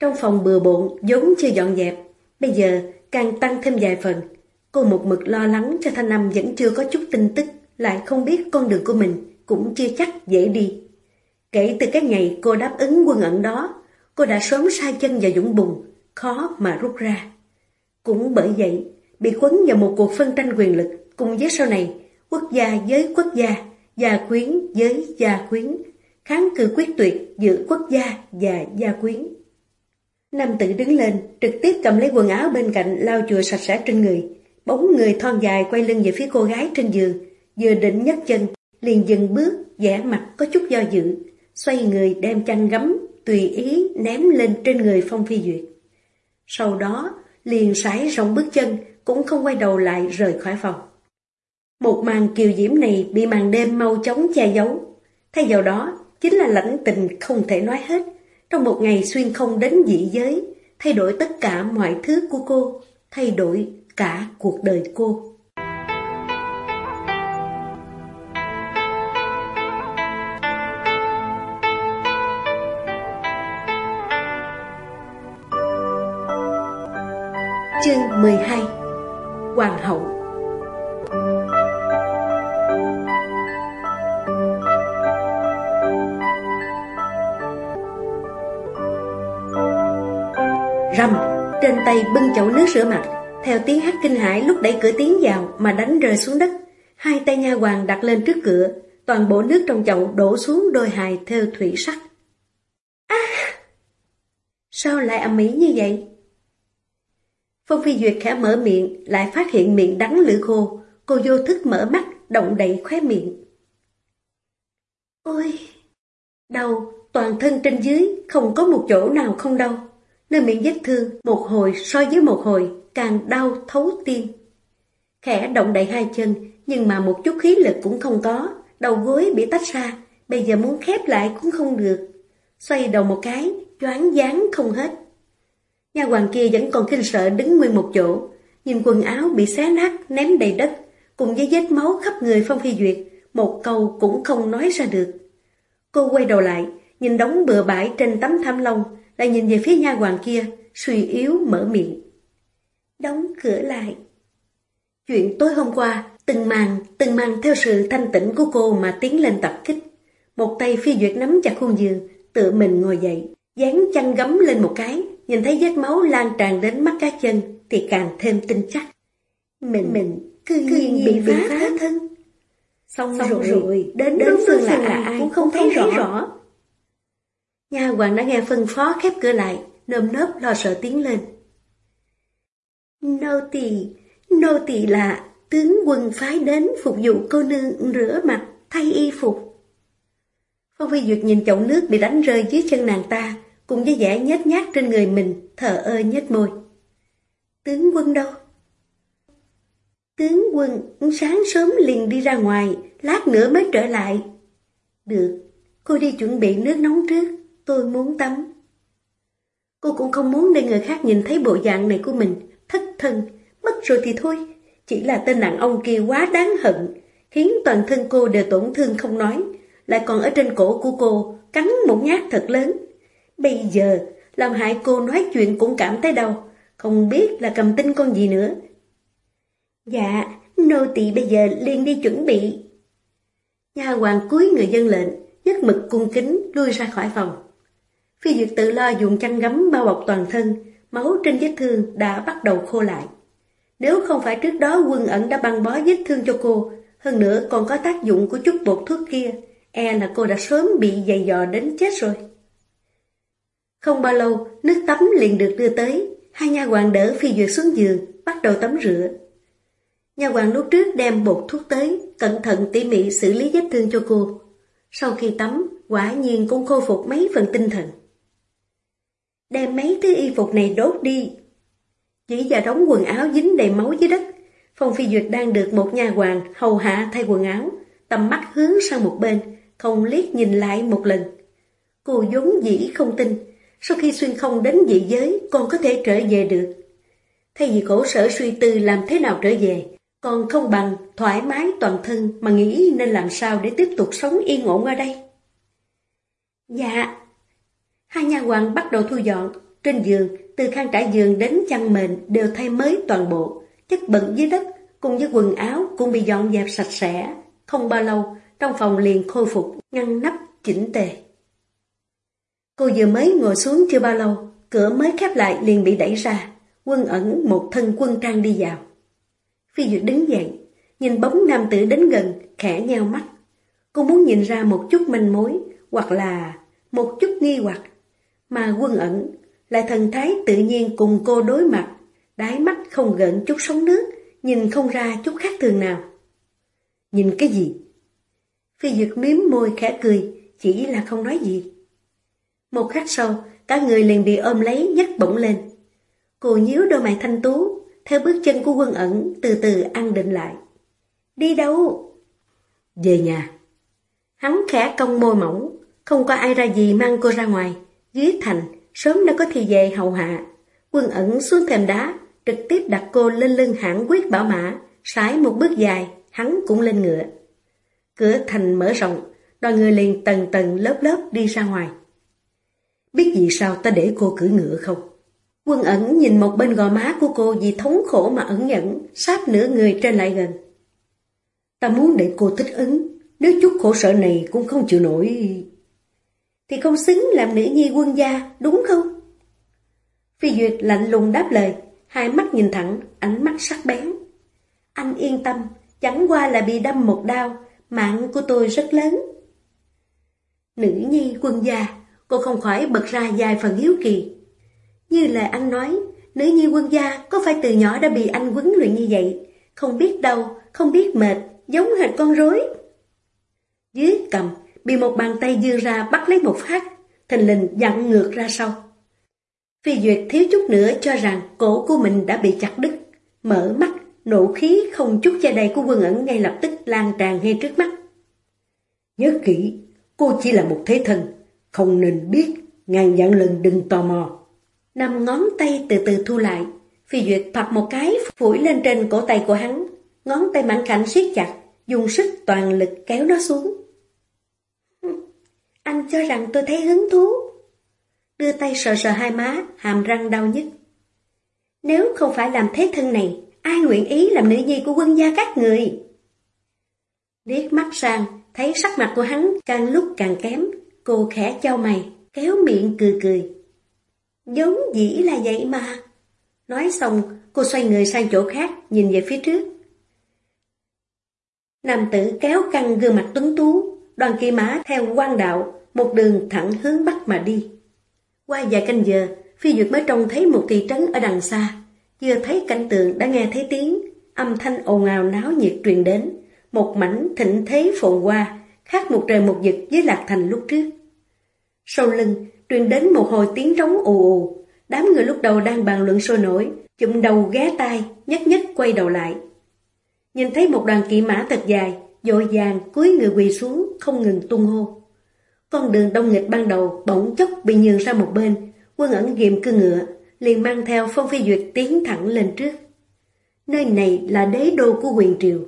Trong phòng bừa bộn vốn chưa dọn dẹp, bây giờ càng tăng thêm vài phần. Cô một mực lo lắng cho Thanh nam vẫn chưa có chút tin tức, lại không biết con đường của mình cũng chưa chắc dễ đi. Kể từ cái ngày cô đáp ứng quân ẩn đó, cô đã sớm sai chân vào dũng bùn, khó mà rút ra. Cũng bởi vậy, bị quấn vào một cuộc phân tranh quyền lực cùng với sau này, quốc gia với quốc gia, gia quyến với gia quyến, kháng cự quyết tuyệt giữa quốc gia và gia quyến. Nam tử đứng lên, trực tiếp cầm lấy quần áo bên cạnh lau chùa sạch sẽ trên người. Bóng người thon dài quay lưng về phía cô gái trên giường, vừa định nhấc chân, liền dừng bước, vẻ mặt có chút do dự, xoay người đem chăn gấm, tùy ý ném lên trên người Phong Phi Duyệt. Sau đó, liền sải rộng bước chân, cũng không quay đầu lại rời khỏi phòng. Một màn kiều diễm này bị màn đêm mau chóng che giấu. Thay vào đó, chính là lãnh tình không thể nói hết. Trong một ngày xuyên không đến dị giới, thay đổi tất cả mọi thứ của cô, thay đổi cả cuộc đời cô. 12 Hoàng hậu Rầm, trên tay bưng chậu nước rửa mặt, theo tiếng hát kinh hãi lúc đẩy cửa tiến vào mà đánh rơi xuống đất. Hai tay nha hoàng đặt lên trước cửa, toàn bộ nước trong chậu đổ xuống đôi hài theo thủy sắc. À! Sao lại ầm ĩ như vậy? Phong Phi Duyệt khẽ mở miệng, lại phát hiện miệng đắng lưỡi khô, cô vô thức mở mắt, động đậy khóe miệng. Ôi! Đau, toàn thân trên dưới, không có một chỗ nào không đau. Nơi miệng vết thương, một hồi so với một hồi, càng đau thấu tim. Khẽ động đậy hai chân, nhưng mà một chút khí lực cũng không có, đầu gối bị tách ra, bây giờ muốn khép lại cũng không được. Xoay đầu một cái, choáng dáng không hết. Nhà hoàng kia vẫn còn kinh sợ đứng nguyên một chỗ, nhìn quần áo bị xé nát, ném đầy đất, cùng với vết máu khắp người Phong Phi Duyệt, một câu cũng không nói ra được. Cô quay đầu lại, nhìn đống bừa bãi trên tấm tham lông, lại nhìn về phía nha hoàng kia, suy yếu mở miệng. Đóng cửa lại. Chuyện tối hôm qua, từng màn, từng màn theo sự thanh tĩnh của cô mà tiến lên tập kích. Một tay phi duyệt nắm chặt khuôn giường, tự mình ngồi dậy, dán chăn gấm lên một cái, nhìn thấy vết máu lan tràn đến mắt cá chân thì càng thêm tin chắc. Mình, mình cứ, cứ nhiên bị phá, phá thân. Xong, Xong rồi, rồi, đến đối phương là, là ai cũng không thấy rõ. rõ. Nha hoàng đã nghe phân phó khép cửa lại, nơm nớp lo sợ tiến lên. Nô tỳ, nô tỳ là tướng quân phái đến phục vụ cô nương rửa mặt, thay y phục. Phong Phi Duyệt nhìn chậu nước bị đánh rơi dưới chân nàng ta, cùng với vẻ nhếch nhác trên người mình, thở ơ nhếch môi. Tướng quân đâu? Tướng quân sáng sớm liền đi ra ngoài, lát nữa mới trở lại. Được, cô đi chuẩn bị nước nóng trước, tôi muốn tắm. Cô cũng không muốn để người khác nhìn thấy bộ dạng này của mình, thất thân, mất rồi thì thôi. Chỉ là tên đàn ông kia quá đáng hận, khiến toàn thân cô đều tổn thương không nói, lại còn ở trên cổ của cô cắn một nhát thật lớn. Bây giờ, làm hại cô nói chuyện cũng cảm thấy đau, không biết là cầm tinh con gì nữa. Dạ, nô tỳ bây giờ liền đi chuẩn bị. Nhà hoàng cuối người dân lệnh, nhất mực cung kính lui ra khỏi phòng. Phi Duyệt tự lo dùng chăn gấm bao bọc toàn thân, máu trên vết thương đã bắt đầu khô lại. Nếu không phải trước đó quân ẩn đã băng bó vết thương cho cô, hơn nữa còn có tác dụng của chút bột thuốc kia, e là cô đã sớm bị dày dò đến chết rồi. Không bao lâu, nước tắm liền được đưa tới, hai nha hoàng đỡ Phi Duyệt xuống giường, bắt đầu tắm rửa. Nhà hoàng lúc trước đem bột thuốc tới, cẩn thận tỉ mỉ xử lý vết thương cho cô. Sau khi tắm, quả nhiên cũng khôi phục mấy phần tinh thần. Đem mấy thứ y phục này đốt đi. Chỉ và đóng quần áo dính đầy máu dưới đất. Phong Phi Duyệt đang được một nhà hoàng hầu hạ thay quần áo, tầm mắt hướng sang một bên, không liếc nhìn lại một lần. Cô vốn dĩ không tin, sau khi xuyên không đến dị giới con có thể trở về được. Thay vì khổ sở suy tư làm thế nào trở về, còn không bằng thoải mái toàn thân mà nghĩ nên làm sao để tiếp tục sống yên ổn ở đây. Dạ. Hai nhà hoàng bắt đầu thu dọn. Trên giường, từ khăn trải giường đến chăn mền đều thay mới toàn bộ. Chất bẩn dưới đất cùng với quần áo cũng bị dọn dẹp sạch sẽ. Không bao lâu, trong phòng liền khôi phục, ngăn nắp, chỉnh tề. Cô vừa mới ngồi xuống chưa bao lâu, cửa mới khép lại liền bị đẩy ra. Quân ẩn một thân quân trang đi vào. Phi Duyệt đứng dậy, nhìn bóng nam tử đến gần, khẽ nheo mắt. Cô muốn nhìn ra một chút manh mối, hoặc là một chút nghi hoặc. Mà quân ẩn lại thần thái tự nhiên cùng cô đối mặt, đáy mắt không gợn chút sóng nước, nhìn không ra chút khác thường nào. Nhìn cái gì? Phi Duyệt miếm môi khẽ cười, chỉ là không nói gì. Một khắc sau, cả người liền bị ôm lấy nhấc bổng lên. Cô nhíu đôi mày thanh tú, theo bước chân của quân ẩn từ từ ăn định lại. Đi đâu? Về nhà. Hắn khẽ cong môi mỏng, không có ai ra gì mang cô ra ngoài. Dưới thành, sớm đã có thì về hầu hạ. Quân ẩn xuống thềm đá, trực tiếp đặt cô lên lưng hãng quyết bảo mã, sải một bước dài, hắn cũng lên ngựa. Cửa thành mở rộng, đoàn người liền tầng tầng lớp lớp đi ra ngoài. Biết vì sao ta để cô cưỡi ngựa không? Quân ẩn nhìn một bên gò má của cô vì thống khổ mà ẩn nhẫn, sát nửa người trên lại gần. Ta muốn để cô thích ứng, nếu chút khổ sở này cũng không chịu nổi. Thì không xứng làm nữ nhi quân gia, đúng không? Phi Duyệt lạnh lùng đáp lời, hai mắt nhìn thẳng, ánh mắt sắc bén. Anh yên tâm, chẳng qua là bị đâm một đau, mạng của tôi rất lớn. Nữ nhi quân gia, cô không khỏi bật ra dài phần hiếu kỳ. Như lời anh nói, nữ nhi quân gia có phải từ nhỏ đã bị anh huấn luyện như vậy, không biết đâu, không biết mệt, giống hệt con rối. Dưới cầm, bị một bàn tay dương ra bắt lấy một phát, thình lình dặn ngược ra sau. Phi Duyệt thiếu chút nữa cho rằng cổ của mình đã bị chặt đứt, mở mắt, nộ khí không chút che đầy của quân ẩn ngay lập tức lan tràn ngay trước mắt. Nhớ kỹ, cô chỉ là một thế thân, không nên biết, ngàn dặn lần đừng tò mò. Năm ngón tay từ từ thu lại, Phi Duyệt thọc một cái phủi lên trên cổ tay của hắn, ngón tay mảnh khảnh siết chặt, dùng sức toàn lực kéo nó xuống. Anh cho rằng tôi thấy hứng thú. Đưa tay sờ sờ hai má, hàm răng đau nhất. Nếu không phải làm thế thân này, ai nguyện ý làm nữ nhi của quân gia các người? Liếc mắt sang, thấy sắc mặt của hắn càng lúc càng kém, cô khẽ trao mày, kéo miệng cười cười. Giống dĩ là vậy mà. Nói xong, cô xoay người sang chỗ khác, nhìn về phía trước. Nam tử kéo căng gương mặt tuấn tú, đoàn kỳ mã theo quan đạo, một đường thẳng hướng bắc mà đi. Qua vài canh giờ, Phi Duyệt mới trông thấy một thị trấn ở đằng xa. Vừa thấy cảnh tượng đã nghe thấy tiếng, âm thanh ồn ào náo nhiệt truyền đến. Một mảnh thịnh thế phồn hoa, khác một trời một vực với Lạc Thành lúc trước. Sau lưng, truyền đến một hồi tiếng trống ù ù. Đám người lúc đầu đang bàn luận sôi nổi, chụm đầu ghé tai, nhất nhất quay đầu lại. Nhìn thấy một đoàn kỵ mã thật dài, dội vàng cúi người quỳ xuống, không ngừng tung hô. Con đường đông nghịch ban đầu bỗng chốc bị nhường ra một bên, quân ẩn ghiềm cư ngựa, liền mang theo Phong Phi Duyệt tiến thẳng lên trước. Nơi này là đế đô của quyền triều.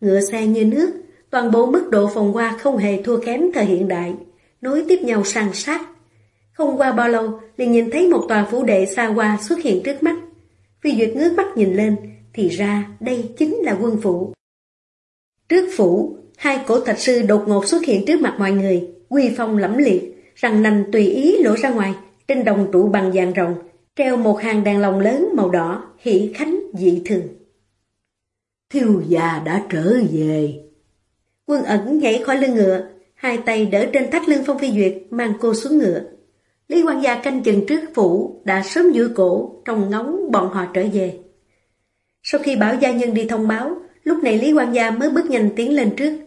Ngựa xe như nước, toàn bộ mức độ phòng hoa không hề thua kém thời hiện đại, nối tiếp nhau sang sát. Không qua bao lâu, liền nhìn thấy một tòa phủ đệ xa hoa xuất hiện trước mắt. Phi Duyệt ngước mắt nhìn lên, thì ra đây chính là quân phủ. Trước phủ, hai cổ thạch sư đột ngột xuất hiện trước mặt mọi người, quy phong lẫm liệt, răng nanh tùy ý lỗ ra ngoài, trên đồng trụ bằng vàng rồng, treo một hàng đèn lồng lớn màu đỏ, hỷ khánh dị thường. Thiêu già đã trở về. Quân ẩn nhảy khỏi lưng ngựa, hai tay đỡ trên thắt lưng Phong Phi Duyệt, mang cô xuống ngựa. Lý quan gia canh chừng trước phủ, đã sớm giữ cổ, trong ngóng bọn họ trở về. Sau khi bảo gia nhân đi thông báo, lúc này Lý quan gia mới bước nhanh tiến lên trước.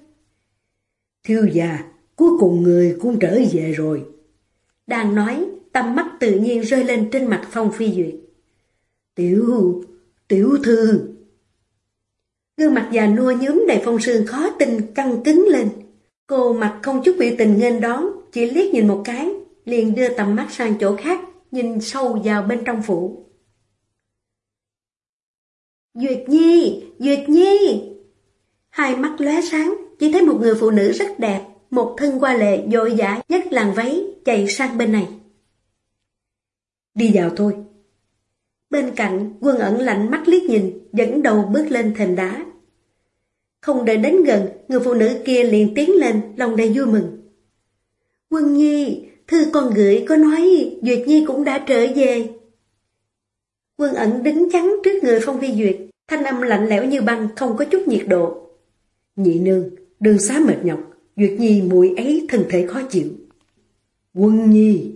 Thiêu già, cuối cùng người cũng trở về rồi. Đang nói, tầm mắt tự nhiên rơi lên trên mặt Phong Phi Duyệt. Tiểu, tiểu thư. Gương mặt già nua nhúm đầy phong sương khó tin căng cứng lên. Cô mặt không chút biểu tình nghênh đón, chỉ liếc nhìn một cái, liền đưa tầm mắt sang chỗ khác, nhìn sâu vào bên trong phủ. Duyệt Nhi! Duyệt Nhi! Hai mắt lóe sáng, chỉ thấy một người phụ nữ rất đẹp, một thân qua lệ dội dã nhất làn váy chạy sang bên này. Đi vào thôi. Bên cạnh, quân ẩn lạnh mắt liếc nhìn, dẫn đầu bước lên thềm đá. Không đợi đến gần, người phụ nữ kia liền tiến lên, lòng đầy vui mừng. Quân Nhi, thư con gửi có nói Duyệt Nhi cũng đã trở về. Quân ẩn đứng chắn trước người Phong Vi Duyệt, thanh âm lạnh lẽo như băng, không có chút nhiệt độ. Nhị nương, đường xá mệt nhọc, Duyệt Nhi mùi ấy thân thể khó chịu. Quân Nhi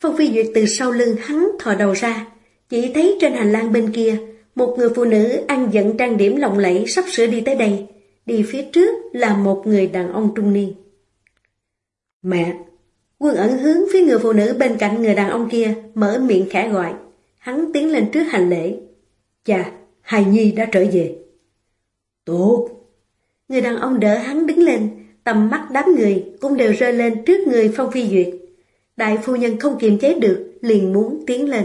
Phong Phi Duyệt từ sau lưng hắn thò đầu ra, chỉ thấy trên hành lang bên kia, một người phụ nữ ăn giận trang điểm lộng lẫy sắp sửa đi tới đây, đi phía trước là một người đàn ông trung niên. Mẹ! Quân ẩn hướng phía người phụ nữ bên cạnh người đàn ông kia, mở miệng khẽ gọi. Hắn tiến lên trước hành lễ. Chà, Hài Nhi đã trở về. Tốt! Người đàn ông đỡ hắn đứng lên, tầm mắt đám người cũng đều rơi lên trước người Phong Phi Duyệt. Đại phu nhân không kiềm chế được, liền muốn tiến lên.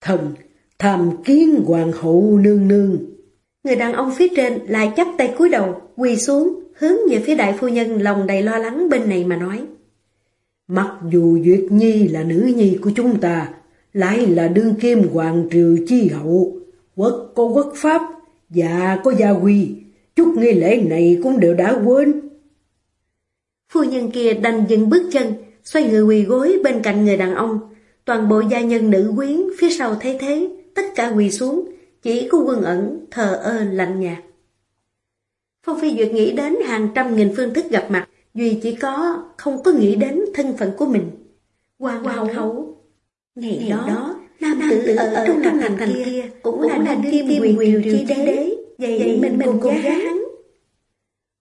Thần, tham kiến hoàng hậu nương nương. Người đàn ông phía trên lại chắp tay cúi đầu, quỳ xuống, hướng về phía đại phu nhân lòng đầy lo lắng bên này mà nói. Mặc dù Duyệt Nhi là nữ nhi của chúng ta, lại là đương kim hoàng triều chi hậu, quốc có quốc pháp, và có gia quy, chút nghi lễ này cũng đều đã quên. Phu nhân kia đành dừng bước chân, xoay người quỳ gối bên cạnh người đàn ông. Toàn bộ gia nhân nữ quyến phía sau thấy thế, tất cả quỳ xuống, chỉ có quân ẩn, thờ ơ lạnh nhạt. Phong Phi Duyệt nghĩ đến hàng trăm nghìn phương thức gặp mặt, Duy chỉ có không có nghĩ đến thân phận của mình. Hoàng, Hoàng hậu. Ngày, Ngày đó, đó nam, nam tử ở, ở trong thành, thành, thành kia cũng, cũng là, là kim quyền quyền chi đế, đế vậy, vậy mình mình cô giá hắn.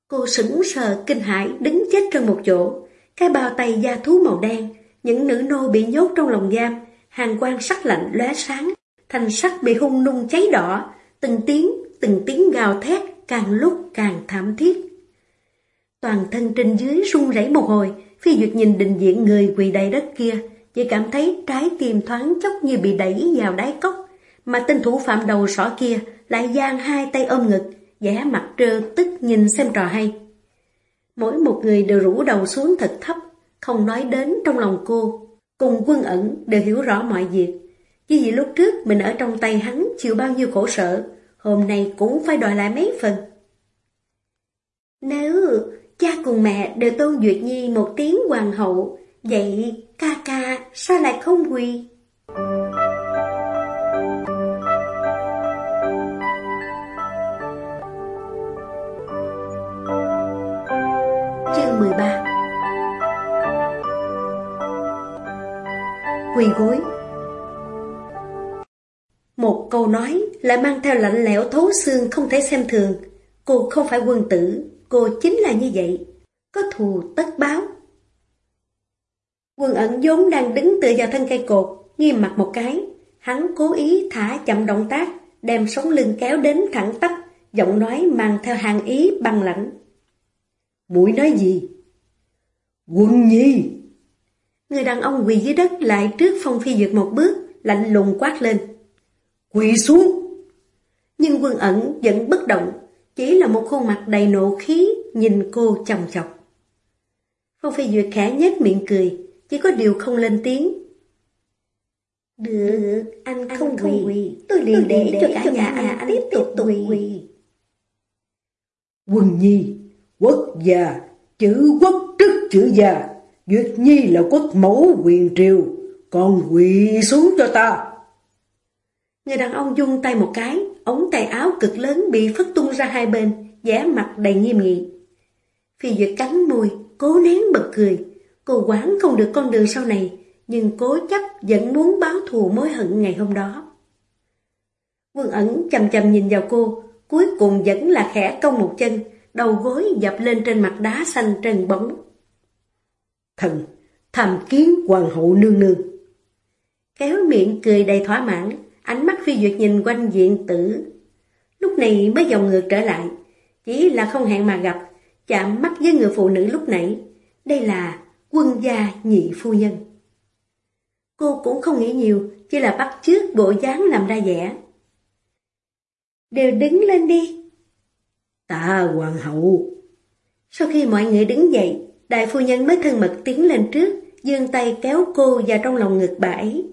Cô sững sờ kinh hãi đứng chết trên một chỗ, cái bao tay da thú màu đen, những nữ nô bị nhốt trong lồng giam, hàng quan sắc lạnh lóe sáng, thành sắc bị hung nung cháy đỏ, từng tiếng, từng tiếng gào thét càng lúc càng thảm thiết. Toàn thân trên dưới run rẩy một hồi, phi duyệt nhìn định diện người quỳ đầy đất kia, chỉ cảm thấy trái tim thoáng chốc như bị đẩy vào đáy cốc, mà tên thủ phạm đầu sỏ kia lại giang hai tay ôm ngực, vẻ mặt trơ tức nhìn xem trò hay. Mỗi một người đều rũ đầu xuống thật thấp, không nói đến trong lòng cô. Cùng quân ẩn đều hiểu rõ mọi việc. Vì vậy lúc trước mình ở trong tay hắn chịu bao nhiêu khổ sở, hôm nay cũng phải đòi lại mấy phần. Nếu cha cùng mẹ đều tôn Duyệt Nhi một tiếng hoàng hậu, vậy ca ca sao lại không quỳ? Chương 13 Quỳ gối một câu nói lại mang theo lạnh lẽo thấu xương không thể xem thường. Cô không phải quân tử, cô chính là như vậy. Có thù tất báo. Quân ẩn vốn đang đứng tựa vào thân cây cột, nghiêm mặt một cái. Hắn cố ý thả chậm động tác, đem sống lưng kéo đến thẳng tắp, giọng nói mang theo hàng ý băng lãnh. Mũi nói gì? Quân nhi! Người đàn ông quỳ dưới đất lại trước phong phi duyệt một bước, lạnh lùng quát lên. Quỳ xuống! Nhưng quân ẩn vẫn bất động, chỉ là một khuôn mặt đầy nộ khí nhìn cô chồng chọc. Phong phi duyệt khẽ nhếch miệng cười, chỉ có điều không lên tiếng. Được, anh, anh không, không quỳ, tôi liền để, để cho cả nhà anh, anh tiếp tục quỳ. quỳ. Quân nhi, quốc gia, chữ quốc trước chữ gia, Duyệt nhi là quốc mẫu quyền triều, còn quỳ xuống cho ta. Người đàn ông dung tay một cái, ống tay áo cực lớn bị phất tung ra hai bên, vẻ mặt đầy nghiêm nghị. Phi Duyệt cắn môi, cố nén bật cười. Cô quán không được con đường sau này, nhưng cố chấp vẫn muốn báo thù mối hận ngày hôm đó. Vương ẩn chầm chầm nhìn vào cô, cuối cùng vẫn là khẽ cong một chân, đầu gối dập lên trên mặt đá xanh trần bóng. Thần, thầm kiến hoàng hậu nương nương. Kéo miệng cười đầy thỏa mãn, ánh mắt phi duyệt nhìn quanh diện tử. Lúc này mới dòng ngược trở lại, chỉ là không hẹn mà gặp, chạm mắt với người phụ nữ lúc nãy. Đây là quân gia nhị phu nhân. Cô cũng không nghĩ nhiều, chỉ là bắt trước bộ dáng làm ra vẻ. Đều đứng lên đi. Tạ hoàng hậu. Sau khi mọi người đứng dậy, đại phu nhân mới thân mật tiến lên trước, dương tay kéo cô vào trong lòng ngực bà ấy.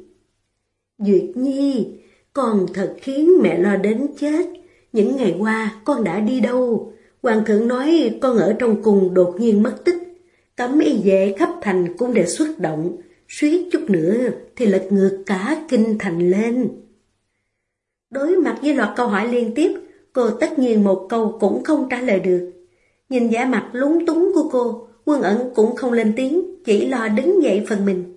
Duyệt Nhi, con thật khiến mẹ lo đến chết. Những ngày qua con đã đi đâu? Hoàng thượng nói con ở trong cùng đột nhiên mất tích. Cấm y vệ khắp thành cũng đều xuất động. Suýt chút nữa thì lật ngược cả kinh thành lên. Đối mặt với loạt câu hỏi liên tiếp, cô tất nhiên một câu cũng không trả lời được. Nhìn vẻ mặt lúng túng của cô, quân ẩn cũng không lên tiếng, chỉ lo đứng dậy phần mình.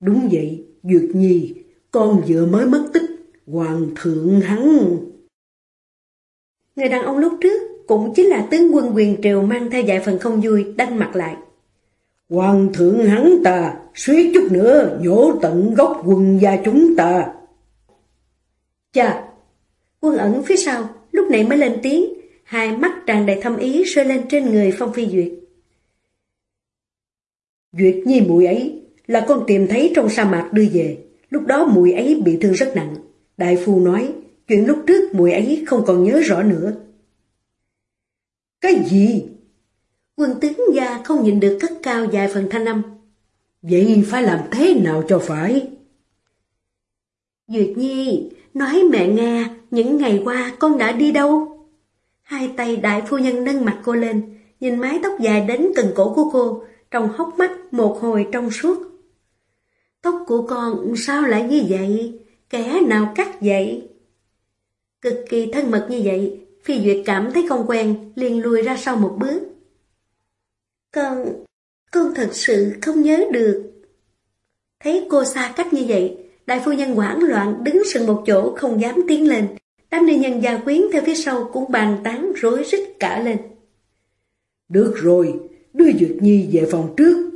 Đúng vậy, Duyệt Nhi, con vừa mới mất tích, hoàng thượng hắn. Người đàn ông lúc trước cũng chính là tướng quân quyền triều mang theo vài phần không vui, đanh mặt lại. Hoàng thượng hắn ta, suýt chút nữa nhổ tận gốc quân gia chúng ta. Chà, quân ẩn phía sau, lúc này mới lên tiếng, hai mắt tràn đầy thâm ý rơi lên trên người Phong Phi Duyệt. Duyệt nhi mùi ấy là con tìm thấy trong sa mạc đưa về, lúc đó mùi ấy bị thương rất nặng. Đại phu nói, chuyện lúc trước mùi ấy không còn nhớ rõ nữa. Cái gì? Quân tướng gia không nhìn được cất cao vài phần thanh âm. Vậy phải làm thế nào cho phải? Duyệt Nhi, nói mẹ nghe, những ngày qua con đã đi đâu? Hai tay đại phu nhân nâng mặt cô lên, nhìn mái tóc dài đến cần cổ của cô, trong hốc mắt một hồi trong suốt. Tóc của con sao lại như vậy? Kẻ nào cắt vậy? Cực kỳ thân mật như vậy, Phi Duyệt cảm thấy không quen, liền lùi ra sau một bước. Con, con thật sự không nhớ được. Thấy cô xa cách như vậy, đại phu nhân hoảng loạn đứng sừng một chỗ không dám tiến lên. Đám nữ nhân gia quyến theo phía sau cũng bàn tán rối rít cả lên. Được rồi, đưa Duyệt Nhi về phòng trước.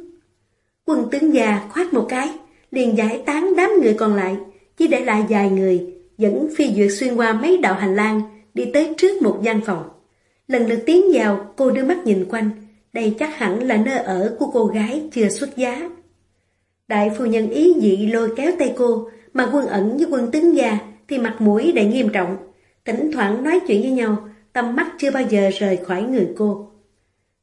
Quân tướng già khoát một cái, liền giải tán đám người còn lại, chỉ để lại vài người, dẫn phi duyệt xuyên qua mấy đạo hành lang, đi tới trước một gian phòng. Lần lượt tiến vào, cô đưa mắt nhìn quanh, đây chắc hẳn là nơi ở của cô gái chưa xuất giá. Đại phu nhân ý dị lôi kéo tay cô, mà quân ẩn với quân tướng già thì mặt mũi đầy nghiêm trọng, thỉnh thoảng nói chuyện với nhau, tầm mắt chưa bao giờ rời khỏi người cô.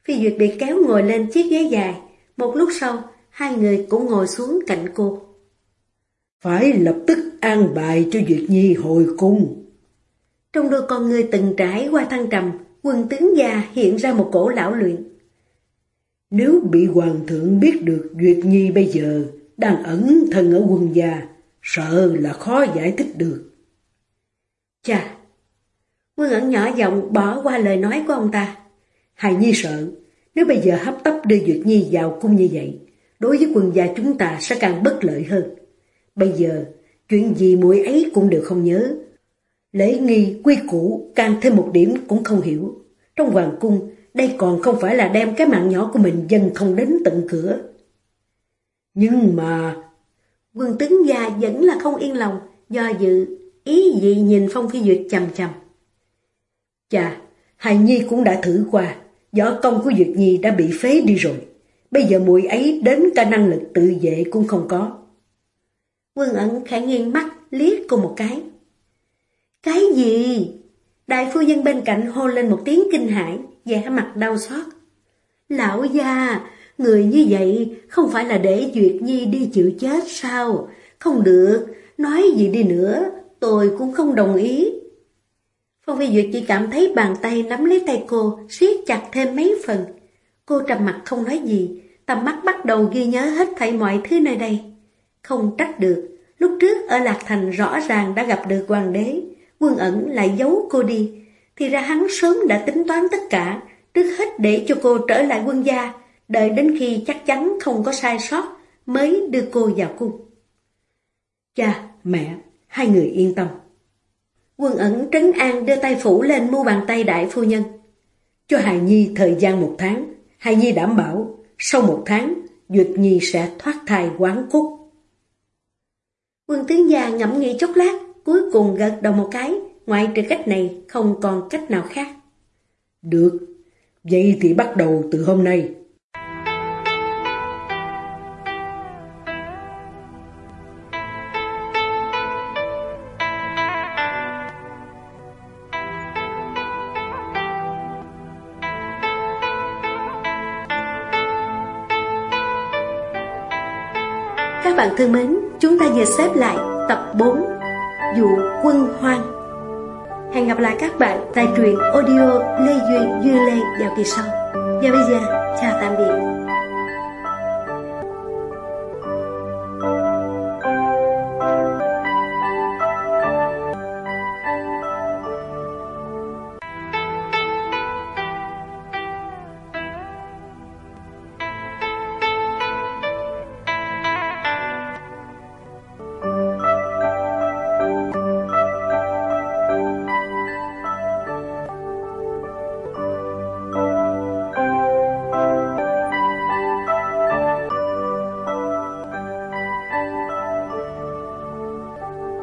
Phi Duyệt bị kéo ngồi lên chiếc ghế dài, một lúc sau, hai người cũng ngồi xuống cạnh cô. Phải lập tức an bài cho Duyệt Nhi hồi cung. Trong đôi con người từng trải qua thăng trầm, quân tướng già hiện ra một cổ lão luyện. Nếu bị hoàng thượng biết được Duyệt Nhi bây giờ đang ẩn thân ở quân gia, sợ là khó giải thích được. Chà, quân ẩn nhỏ giọng bỏ qua lời nói của ông ta. Hài Nhi sợ, nếu bây giờ hấp tấp đưa Duyệt Nhi vào cung như vậy, đối với quân gia chúng ta sẽ càng bất lợi hơn. Bây giờ, chuyện gì muội ấy cũng đều không nhớ. Lễ nghi, quy củ, càng thêm một điểm cũng không hiểu. Trong hoàng cung, đây còn không phải là đem cái mạng nhỏ của mình dần không đến tận cửa. Nhưng mà... Quân tướng già vẫn là không yên lòng, do dự, ý gì nhìn Phong Phi Duyệt chầm chầm. Chà, Hài Nhi cũng đã thử qua, võ công của Duyệt Nhi đã bị phế đi rồi. Bây giờ muội ấy đến cả năng lực tự vệ cũng không có. Quân ẩn khẽ nghiêng mắt, liếc cô một cái. Cái gì? Đại phu nhân bên cạnh hô lên một tiếng kinh hãi, vẻ mặt đau xót. Lão gia, người như vậy không phải là để Duyệt Nhi đi chịu chết sao? Không được, nói gì đi nữa, tôi cũng không đồng ý. Phong Phi Duyệt chỉ cảm thấy bàn tay nắm lấy tay cô, siết chặt thêm mấy phần. Cô trầm mặt không nói gì, tầm mắt bắt đầu ghi nhớ hết thảy mọi thứ nơi đây. Không trách được, lúc trước ở Lạc Thành rõ ràng đã gặp được hoàng đế, quân ẩn lại giấu cô đi, thì ra hắn sớm đã tính toán tất cả, trước hết để cho cô trở lại quân gia, đợi đến khi chắc chắn không có sai sót mới đưa cô vào cung. Cha, mẹ, hai người yên tâm. Quân ẩn trấn an đưa tay phủ lên mu bàn tay đại phu nhân. Cho Hài Nhi thời gian một tháng, Hài Nhi đảm bảo sau một tháng Duyệt Nhi sẽ thoát thai quán cốt. Quân tướng già ngẫm nghĩ chốc lát, cuối cùng gật đầu một cái, ngoại trừ cách này không còn cách nào khác. Được, vậy thì bắt đầu từ hôm nay. Các bạn thân mến, chúng ta vừa xếp lại tập 4 Dụ quân hoang. Hẹn gặp lại các bạn tại truyện audio Lê Duyên duy Lê vào kỳ sau. Và bây giờ, chào tạm biệt.